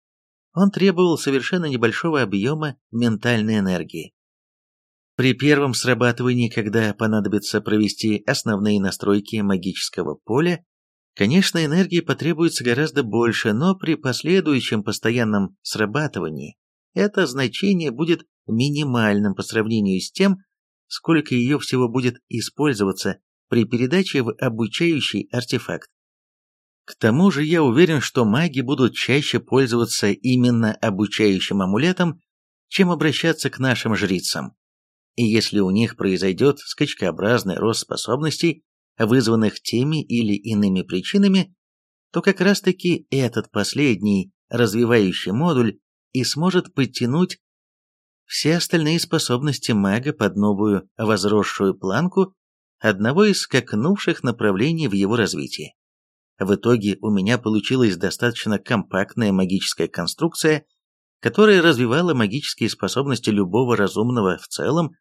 он требовал совершенно небольшого объема ментальной энергии. При первом срабатывании, когда понадобится провести основные настройки магического поля, конечно, энергии потребуется гораздо больше, но при последующем постоянном срабатывании это значение будет минимальным по сравнению с тем, сколько ее всего будет использоваться при передаче в обучающий артефакт. К тому же я уверен, что маги будут чаще пользоваться именно обучающим амулетом, чем обращаться к нашим жрицам. И если у них произойдет скачкообразный рост способностей, вызванных теми или иными причинами, то как раз-таки этот последний развивающий модуль и сможет подтянуть все остальные способности мага под новую возросшую планку одного из скакнувших направлений в его развитии. В итоге у меня получилась достаточно компактная магическая конструкция, которая развивала магические способности любого разумного в целом,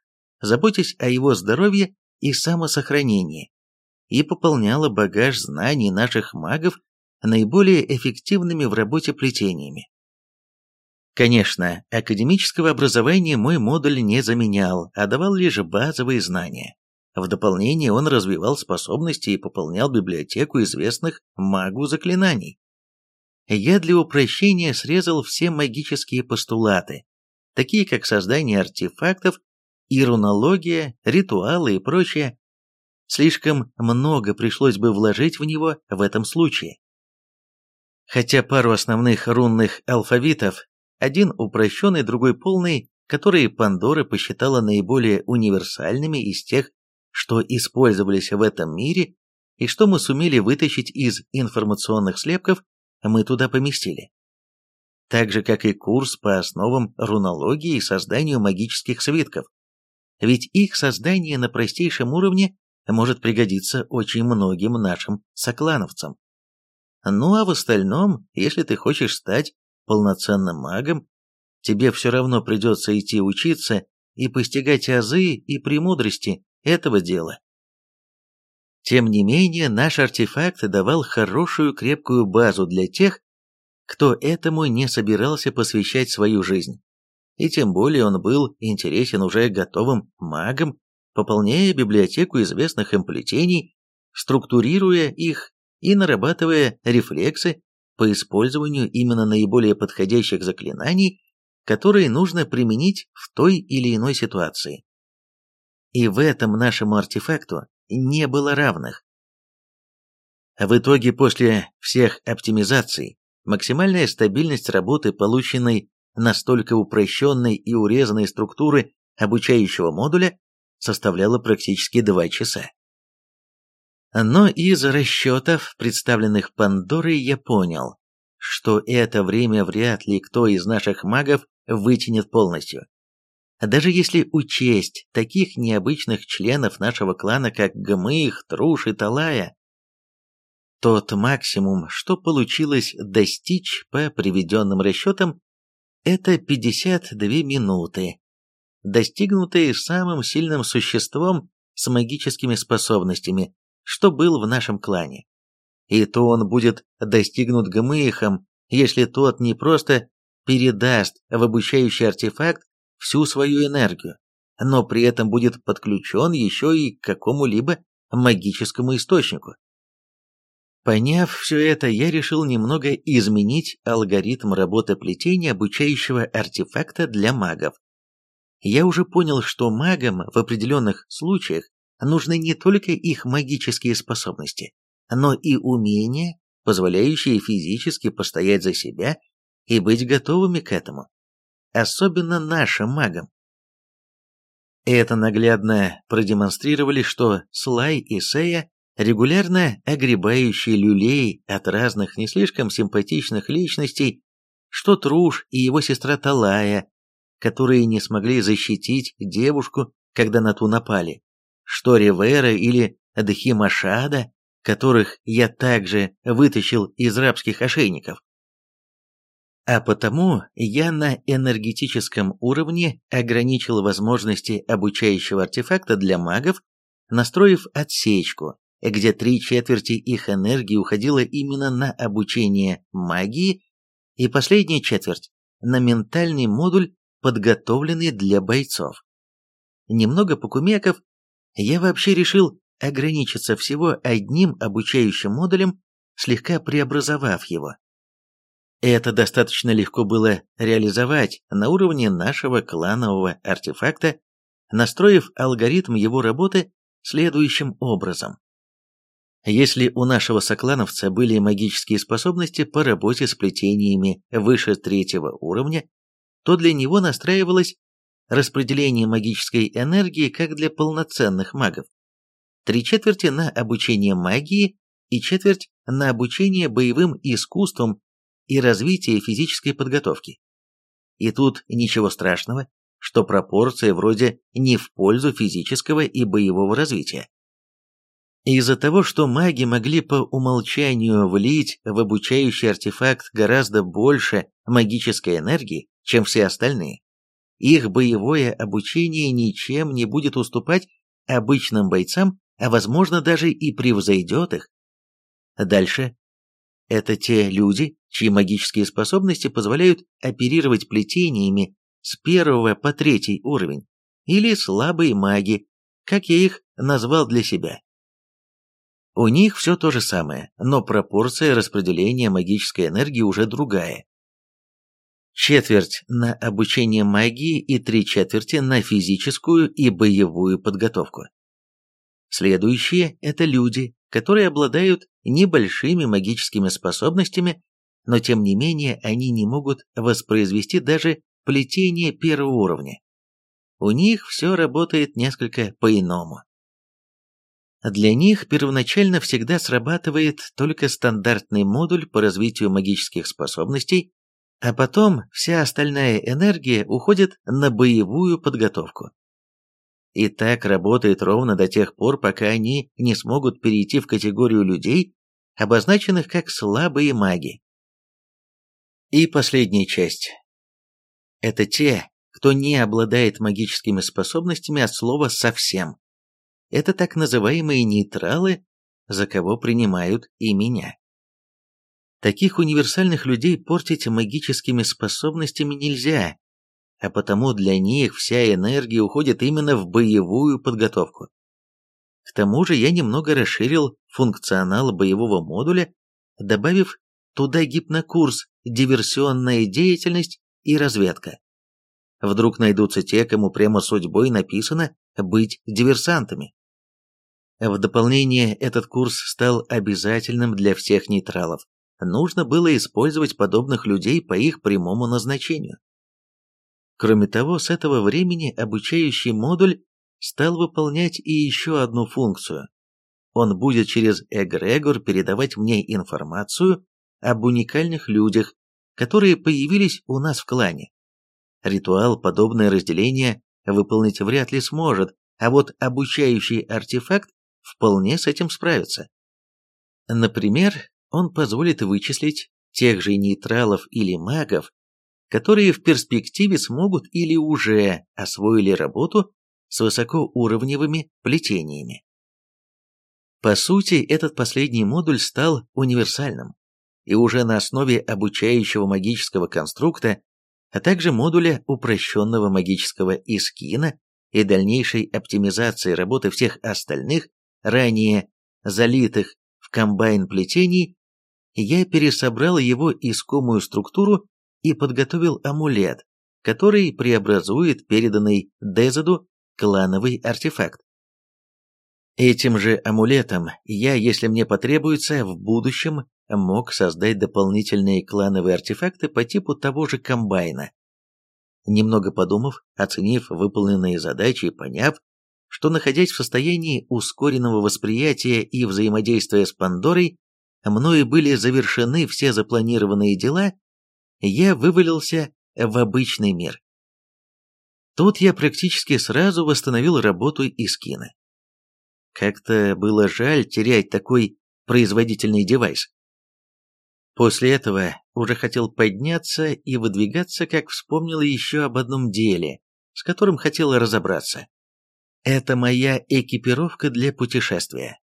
заботясь о его здоровье и самосохранении, и пополняла багаж знаний наших магов наиболее эффективными в работе плетениями. Конечно, академического образования мой модуль не заменял, а давал лишь базовые знания. В дополнение он развивал способности и пополнял библиотеку известных магу заклинаний. Я для упрощения срезал все магические постулаты, такие как создание артефактов и рунология, ритуалы и прочее. Слишком много пришлось бы вложить в него в этом случае. Хотя пару основных рунных алфавитов, один упрощенный, другой полный, которые Пандора посчитала наиболее универсальными из тех, что использовались в этом мире и что мы сумели вытащить из информационных слепков, мы туда поместили. Так же, как и курс по основам рунологии и созданию магических свитков. Ведь их создание на простейшем уровне может пригодиться очень многим нашим соклановцам. Ну а в остальном, если ты хочешь стать полноценным магом, тебе все равно придется идти учиться и постигать азы и премудрости этого дела. Тем не менее, наш артефакт давал хорошую крепкую базу для тех, кто этому не собирался посвящать свою жизнь. И тем более он был интересен уже готовым магам, пополняя библиотеку известных им плетений, структурируя их и нарабатывая рефлексы по использованию именно наиболее подходящих заклинаний, которые нужно применить в той или иной ситуации. И в этом нашему артефакту не было равных. В итоге после всех оптимизаций максимальная стабильность работы, полученной настолько упрощенной и урезанной структуры обучающего модуля, составляла практически 2 часа. Но из расчетов, представленных Пандорой, я понял, что это время вряд ли кто из наших магов вытянет полностью. Даже если учесть таких необычных членов нашего клана, как Гмых, Труш и Талая, тот максимум, что получилось достичь по приведенным расчетам, это 52 минуты. достигнутые самым сильным существом с магическими способностями, что был в нашем клане. И то он будет достигнут Гмыхом, если тот не просто передаст в обучающий артефакт всю свою энергию, но при этом будет подключен еще и к какому-либо магическому источнику. Поняв все это, я решил немного изменить алгоритм работы плетения обучающего артефакта для магов. Я уже понял, что магам в определенных случаях нужны не только их магические способности, но и умения, позволяющие физически постоять за себя и быть готовыми к этому. Особенно нашим магам. Это наглядно продемонстрировали, что Слай и Сея регулярно огребающий люлей от разных не слишком симпатичных личностей, что Труш и его сестра Талая, которые не смогли защитить девушку, когда на ту напали, что Ривера или Дхимашада, которых я также вытащил из рабских ошейников. А потому я на энергетическом уровне ограничил возможности обучающего артефакта для магов, настроив отсечку, где три четверти их энергии уходило именно на обучение магии, и последняя четверть на ментальный модуль, подготовленный для бойцов. Немного покумеков, я вообще решил ограничиться всего одним обучающим модулем, слегка преобразовав его. Это достаточно легко было реализовать на уровне нашего кланового артефакта, настроив алгоритм его работы следующим образом. Если у нашего соклановца были магические способности по работе с плетениями выше третьего уровня, то для него настраивалось распределение магической энергии как для полноценных магов. Три четверти на обучение магии и четверть на обучение боевым искусствам и развитие физической подготовки. И тут ничего страшного, что пропорция вроде не в пользу физического и боевого развития. Из-за того, что маги могли по умолчанию влить в обучающий артефакт гораздо больше магической энергии, чем все остальные, их боевое обучение ничем не будет уступать обычным бойцам, а возможно даже и превзойдет их. Дальше. Это те люди, чьи магические способности позволяют оперировать плетениями с первого по третий уровень, или слабые маги, как я их назвал для себя. У них все то же самое, но пропорция распределения магической энергии уже другая. Четверть на обучение магии и три четверти на физическую и боевую подготовку. Следующие – это люди, которые обладают небольшими магическими способностями, но тем не менее они не могут воспроизвести даже плетение первого уровня. У них все работает несколько по-иному. Для них первоначально всегда срабатывает только стандартный модуль по развитию магических способностей, а потом вся остальная энергия уходит на боевую подготовку. И так работает ровно до тех пор, пока они не смогут перейти в категорию людей, обозначенных как слабые маги. И последняя часть. Это те, кто не обладает магическими способностями от слова «совсем» это так называемые нейтралы, за кого принимают и меня. Таких универсальных людей портить магическими способностями нельзя, а потому для них вся энергия уходит именно в боевую подготовку. К тому же я немного расширил функционал боевого модуля, добавив туда гипнокурс, диверсионная деятельность и разведка. Вдруг найдутся те, кому прямо судьбой написано быть диверсантами. В дополнение этот курс стал обязательным для всех нейтралов. Нужно было использовать подобных людей по их прямому назначению. Кроме того, с этого времени обучающий модуль стал выполнять и еще одну функцию. Он будет через эгрегор передавать мне информацию об уникальных людях, которые появились у нас в клане. Ритуал подобное разделение выполнить вряд ли сможет, а вот обучающий артефакт вполне с этим справится. Например, он позволит вычислить тех же нейтралов или магов, которые в перспективе смогут или уже освоили работу с высокоуровневыми плетениями. По сути, этот последний модуль стал универсальным, и уже на основе обучающего магического конструкта, а также модуля упрощенного магического искина и дальнейшей оптимизации работы всех остальных, ранее залитых в комбайн плетений, я пересобрал его искомую структуру и подготовил амулет, который преобразует переданный Дезаду клановый артефакт. Этим же амулетом я, если мне потребуется, в будущем мог создать дополнительные клановые артефакты по типу того же комбайна. Немного подумав, оценив выполненные задачи и поняв, что находясь в состоянии ускоренного восприятия и взаимодействия с Пандорой, мною были завершены все запланированные дела, я вывалился в обычный мир. Тут я практически сразу восстановил работу Искина. Как-то было жаль терять такой производительный девайс. После этого уже хотел подняться и выдвигаться, как вспомнил еще об одном деле, с которым хотел разобраться. Это моя экипировка для путешествия.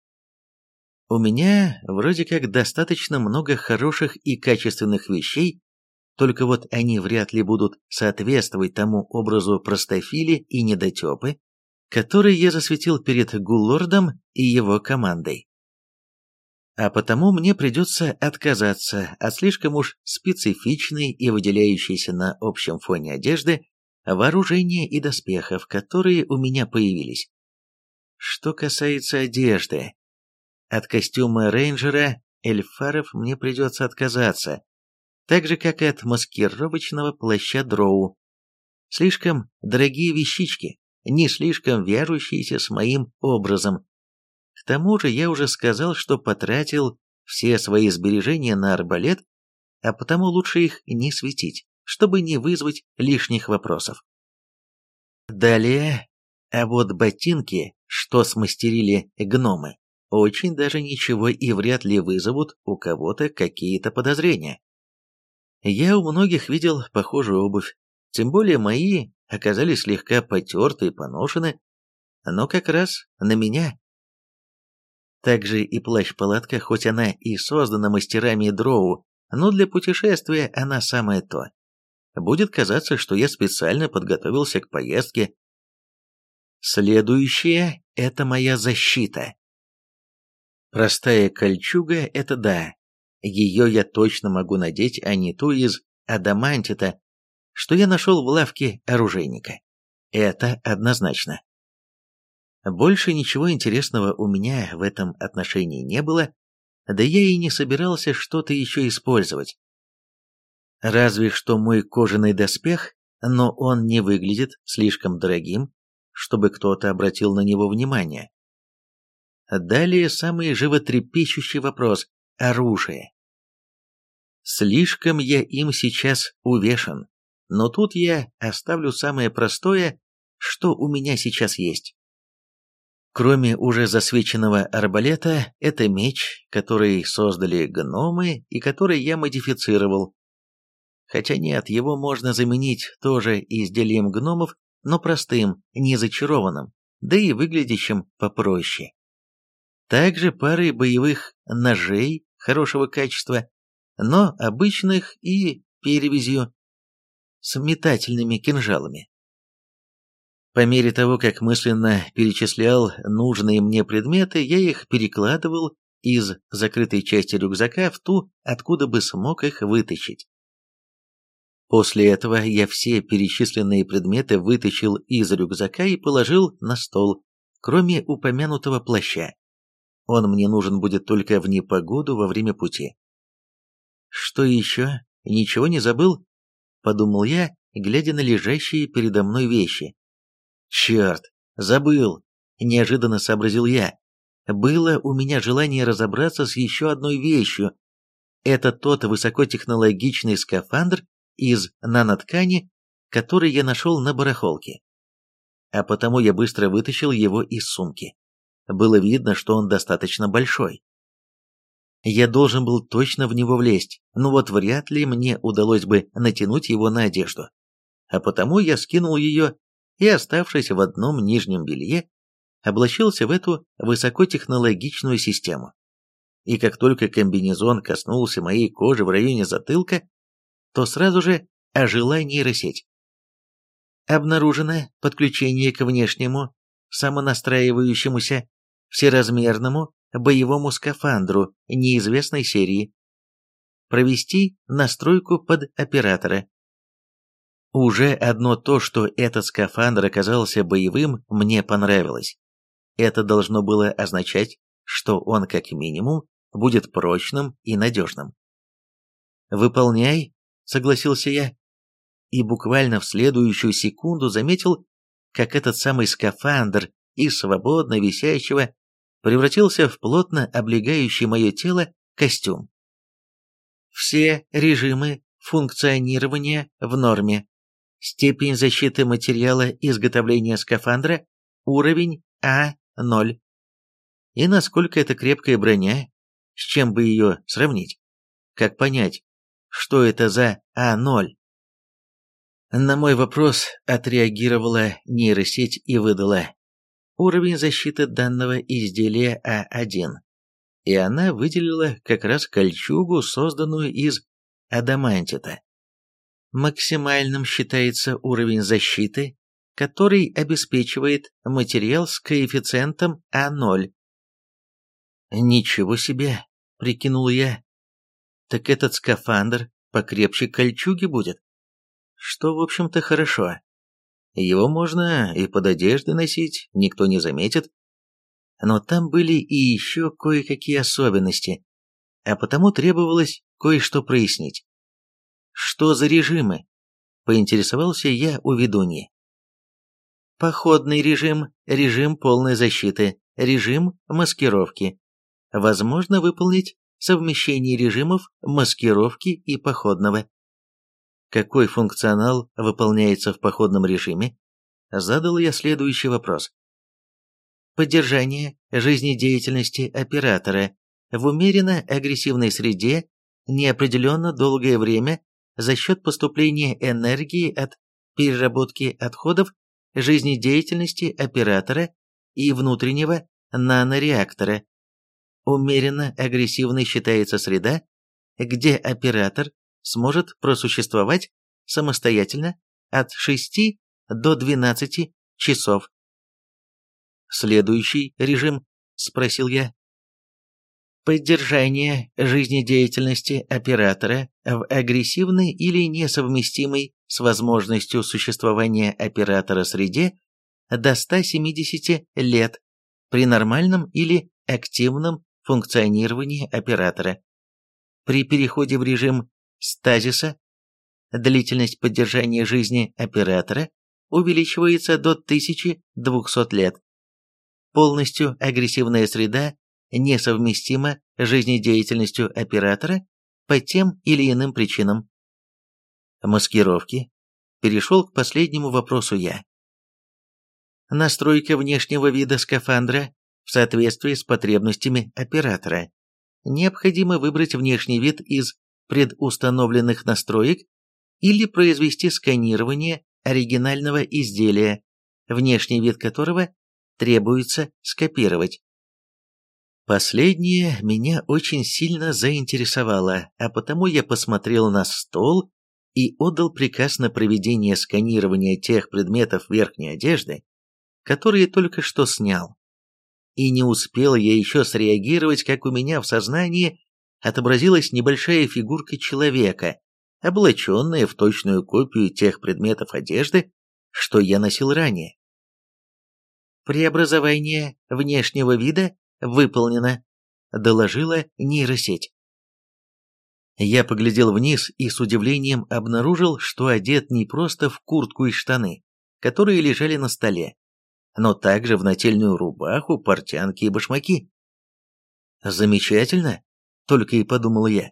У меня вроде как достаточно много хороших и качественных вещей, только вот они вряд ли будут соответствовать тому образу простофили и недотепы, который я засветил перед Гуллордом и его командой. А потому мне придется отказаться от слишком уж специфичной и выделяющейся на общем фоне одежды, вооружения и доспехов, которые у меня появились. Что касается одежды, от костюма рейнджера эльфаров мне придется отказаться, так же, как и от маскировочного плаща дроу. Слишком дорогие вещички, не слишком вяжущиеся с моим образом. К тому же я уже сказал, что потратил все свои сбережения на арбалет, а потому лучше их не светить, чтобы не вызвать лишних вопросов. Далее, а вот ботинки, что смастерили гномы, очень даже ничего и вряд ли вызовут у кого-то какие-то подозрения. Я у многих видел похожую обувь, тем более мои оказались слегка потерты и поношены, но как раз на меня. Также и плащ-палатка, хоть она и создана мастерами дроу, но для путешествия она самое то. Будет казаться, что я специально подготовился к поездке. Следующее – это моя защита. Простая кольчуга – это да, ее я точно могу надеть, а не ту из адамантита, что я нашел в лавке оружейника. Это однозначно. Больше ничего интересного у меня в этом отношении не было, да я и не собирался что-то еще использовать. Разве что мой кожаный доспех, но он не выглядит слишком дорогим, чтобы кто-то обратил на него внимание. Далее самый животрепещущий вопрос – оружие. Слишком я им сейчас увешан, но тут я оставлю самое простое, что у меня сейчас есть. Кроме уже засвеченного арбалета, это меч, который создали гномы и который я модифицировал. Хотя нет, его можно заменить тоже изделием гномов, но простым, не зачарованным, да и выглядящим попроще. Также парой боевых ножей хорошего качества но обычных и перевязью с метательными кинжалами. По мере того, как мысленно перечислял нужные мне предметы, я их перекладывал из закрытой части рюкзака в ту, откуда бы смог их вытащить. После этого я все перечисленные предметы вытащил из рюкзака и положил на стол, кроме упомянутого плаща. Он мне нужен будет только в непогоду во время пути. Что еще? Ничего не забыл? Подумал я, глядя на лежащие передо мной вещи. Черт, забыл, неожиданно сообразил я. Было у меня желание разобраться с еще одной вещью. Это тот высокотехнологичный скафандр из наноткани, который я нашел на барахолке. А потому я быстро вытащил его из сумки. Было видно, что он достаточно большой. Я должен был точно в него влезть, но вот вряд ли мне удалось бы натянуть его на одежду. А потому я скинул ее и, оставшись в одном нижнем белье, облачился в эту высокотехнологичную систему. И как только комбинезон коснулся моей кожи в районе затылка, то сразу же ожила нейросеть. Обнаружено подключение к внешнему, самонастраивающемуся, всеразмерному боевому скафандру неизвестной серии. Провести настройку под оператора. Уже одно то, что этот скафандр оказался боевым, мне понравилось. Это должно было означать, что он как минимум будет прочным и надежным. «Выполняй», — согласился я, и буквально в следующую секунду заметил, как этот самый скафандр из свободно висящего превратился в плотно облегающий мое тело костюм. Все режимы функционирования в норме. Степень защиты материала изготовления скафандра – уровень А0. И насколько это крепкая броня, с чем бы ее сравнить? Как понять, что это за А0? На мой вопрос отреагировала нейросеть и выдала уровень защиты данного изделия А1. И она выделила как раз кольчугу, созданную из адамантита. Максимальным считается уровень защиты, который обеспечивает материал с коэффициентом А0. «Ничего себе!» — прикинул я. «Так этот скафандр покрепче кольчуги будет?» Что, в общем-то, хорошо. Его можно и под одеждой носить, никто не заметит. Но там были и еще кое-какие особенности, а потому требовалось кое-что прояснить. «Что за режимы?» – поинтересовался я у ведуньи. Походный режим, режим полной защиты, режим маскировки. Возможно выполнить совмещение режимов маскировки и походного какой функционал выполняется в походном режиме, задал я следующий вопрос. Поддержание жизнедеятельности оператора в умеренно агрессивной среде неопределенно долгое время за счет поступления энергии от переработки отходов жизнедеятельности оператора и внутреннего нанореактора. Умеренно агрессивной считается среда, где оператор сможет просуществовать самостоятельно от 6 до 12 часов. «Следующий режим?» – спросил я. Поддержание жизнедеятельности оператора в агрессивной или несовместимой с возможностью существования оператора среде до 170 лет при нормальном или активном функционировании оператора. При переходе в режим стазиса, длительность поддержания жизни оператора увеличивается до 1200 лет. Полностью агрессивная среда несовместима с жизнедеятельностью оператора по тем или иным причинам. Маскировки. Перешел к последнему вопросу я. Настройка внешнего вида скафандра в соответствии с потребностями оператора. Необходимо выбрать внешний вид из предустановленных настроек или произвести сканирование оригинального изделия, внешний вид которого требуется скопировать. Последнее меня очень сильно заинтересовало, а потому я посмотрел на стол и отдал приказ на проведение сканирования тех предметов верхней одежды, которые только что снял. И не успел я еще среагировать, как у меня в сознании отобразилась небольшая фигурка человека, облаченная в точную копию тех предметов одежды, что я носил ранее. «Преобразование внешнего вида выполнено», — доложила нейросеть. Я поглядел вниз и с удивлением обнаружил, что одет не просто в куртку и штаны, которые лежали на столе, но также в нательную рубаху, портянки и башмаки. Замечательно, только и подумал я.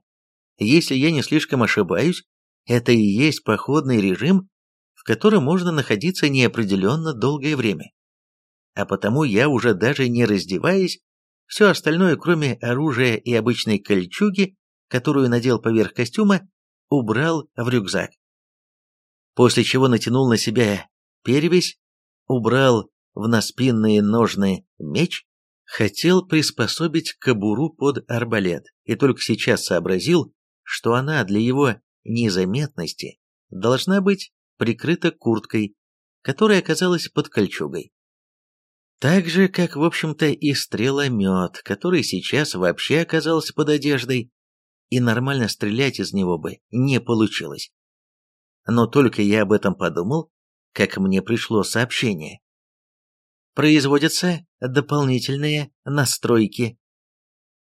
Если я не слишком ошибаюсь, это и есть походный режим, в котором можно находиться неопределенно долгое время. А потому я уже даже не раздеваясь, Все остальное, кроме оружия и обычной кольчуги, которую надел поверх костюма, убрал в рюкзак. После чего натянул на себя перевязь, убрал в наспинные ножны меч, хотел приспособить кобуру под арбалет и только сейчас сообразил, что она для его незаметности должна быть прикрыта курткой, которая оказалась под кольчугой. Так же, как, в общем-то, и стреломет, который сейчас вообще оказался под одеждой, и нормально стрелять из него бы не получилось. Но только я об этом подумал, как мне пришло сообщение. Производятся дополнительные настройки.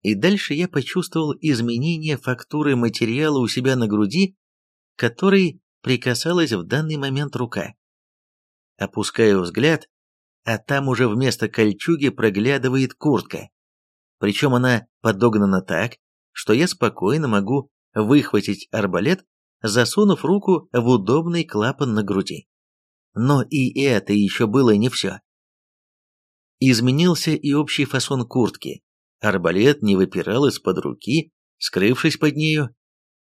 И дальше я почувствовал изменение фактуры материала у себя на груди, который прикасалась в данный момент рука. Опускаю взгляд, а там уже вместо кольчуги проглядывает куртка. Причем она подогнана так, что я спокойно могу выхватить арбалет, засунув руку в удобный клапан на груди. Но и это еще было не все. Изменился и общий фасон куртки. Арбалет не выпирал из-под руки, скрывшись под нею.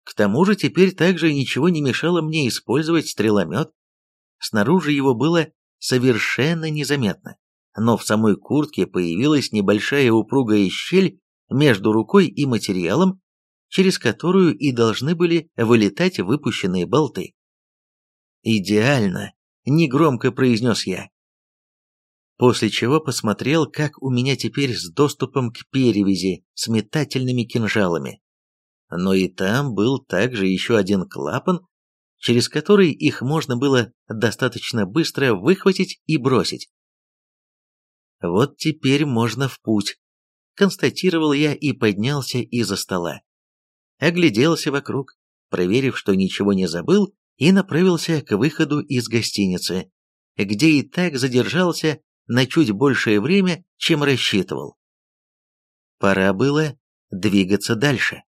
К тому же теперь также ничего не мешало мне использовать стреломет. Снаружи его было совершенно незаметно, но в самой куртке появилась небольшая упругая щель между рукой и материалом, через которую и должны были вылетать выпущенные болты. «Идеально!» — негромко произнес я. После чего посмотрел, как у меня теперь с доступом к перевязи с метательными кинжалами. Но и там был также еще один клапан, через который их можно было достаточно быстро выхватить и бросить. Вот теперь можно в путь, констатировал я и поднялся из-за стола. Огляделся вокруг, проверив, что ничего не забыл, и направился к выходу из гостиницы, где и так задержался на чуть большее время, чем рассчитывал. Пора было двигаться дальше.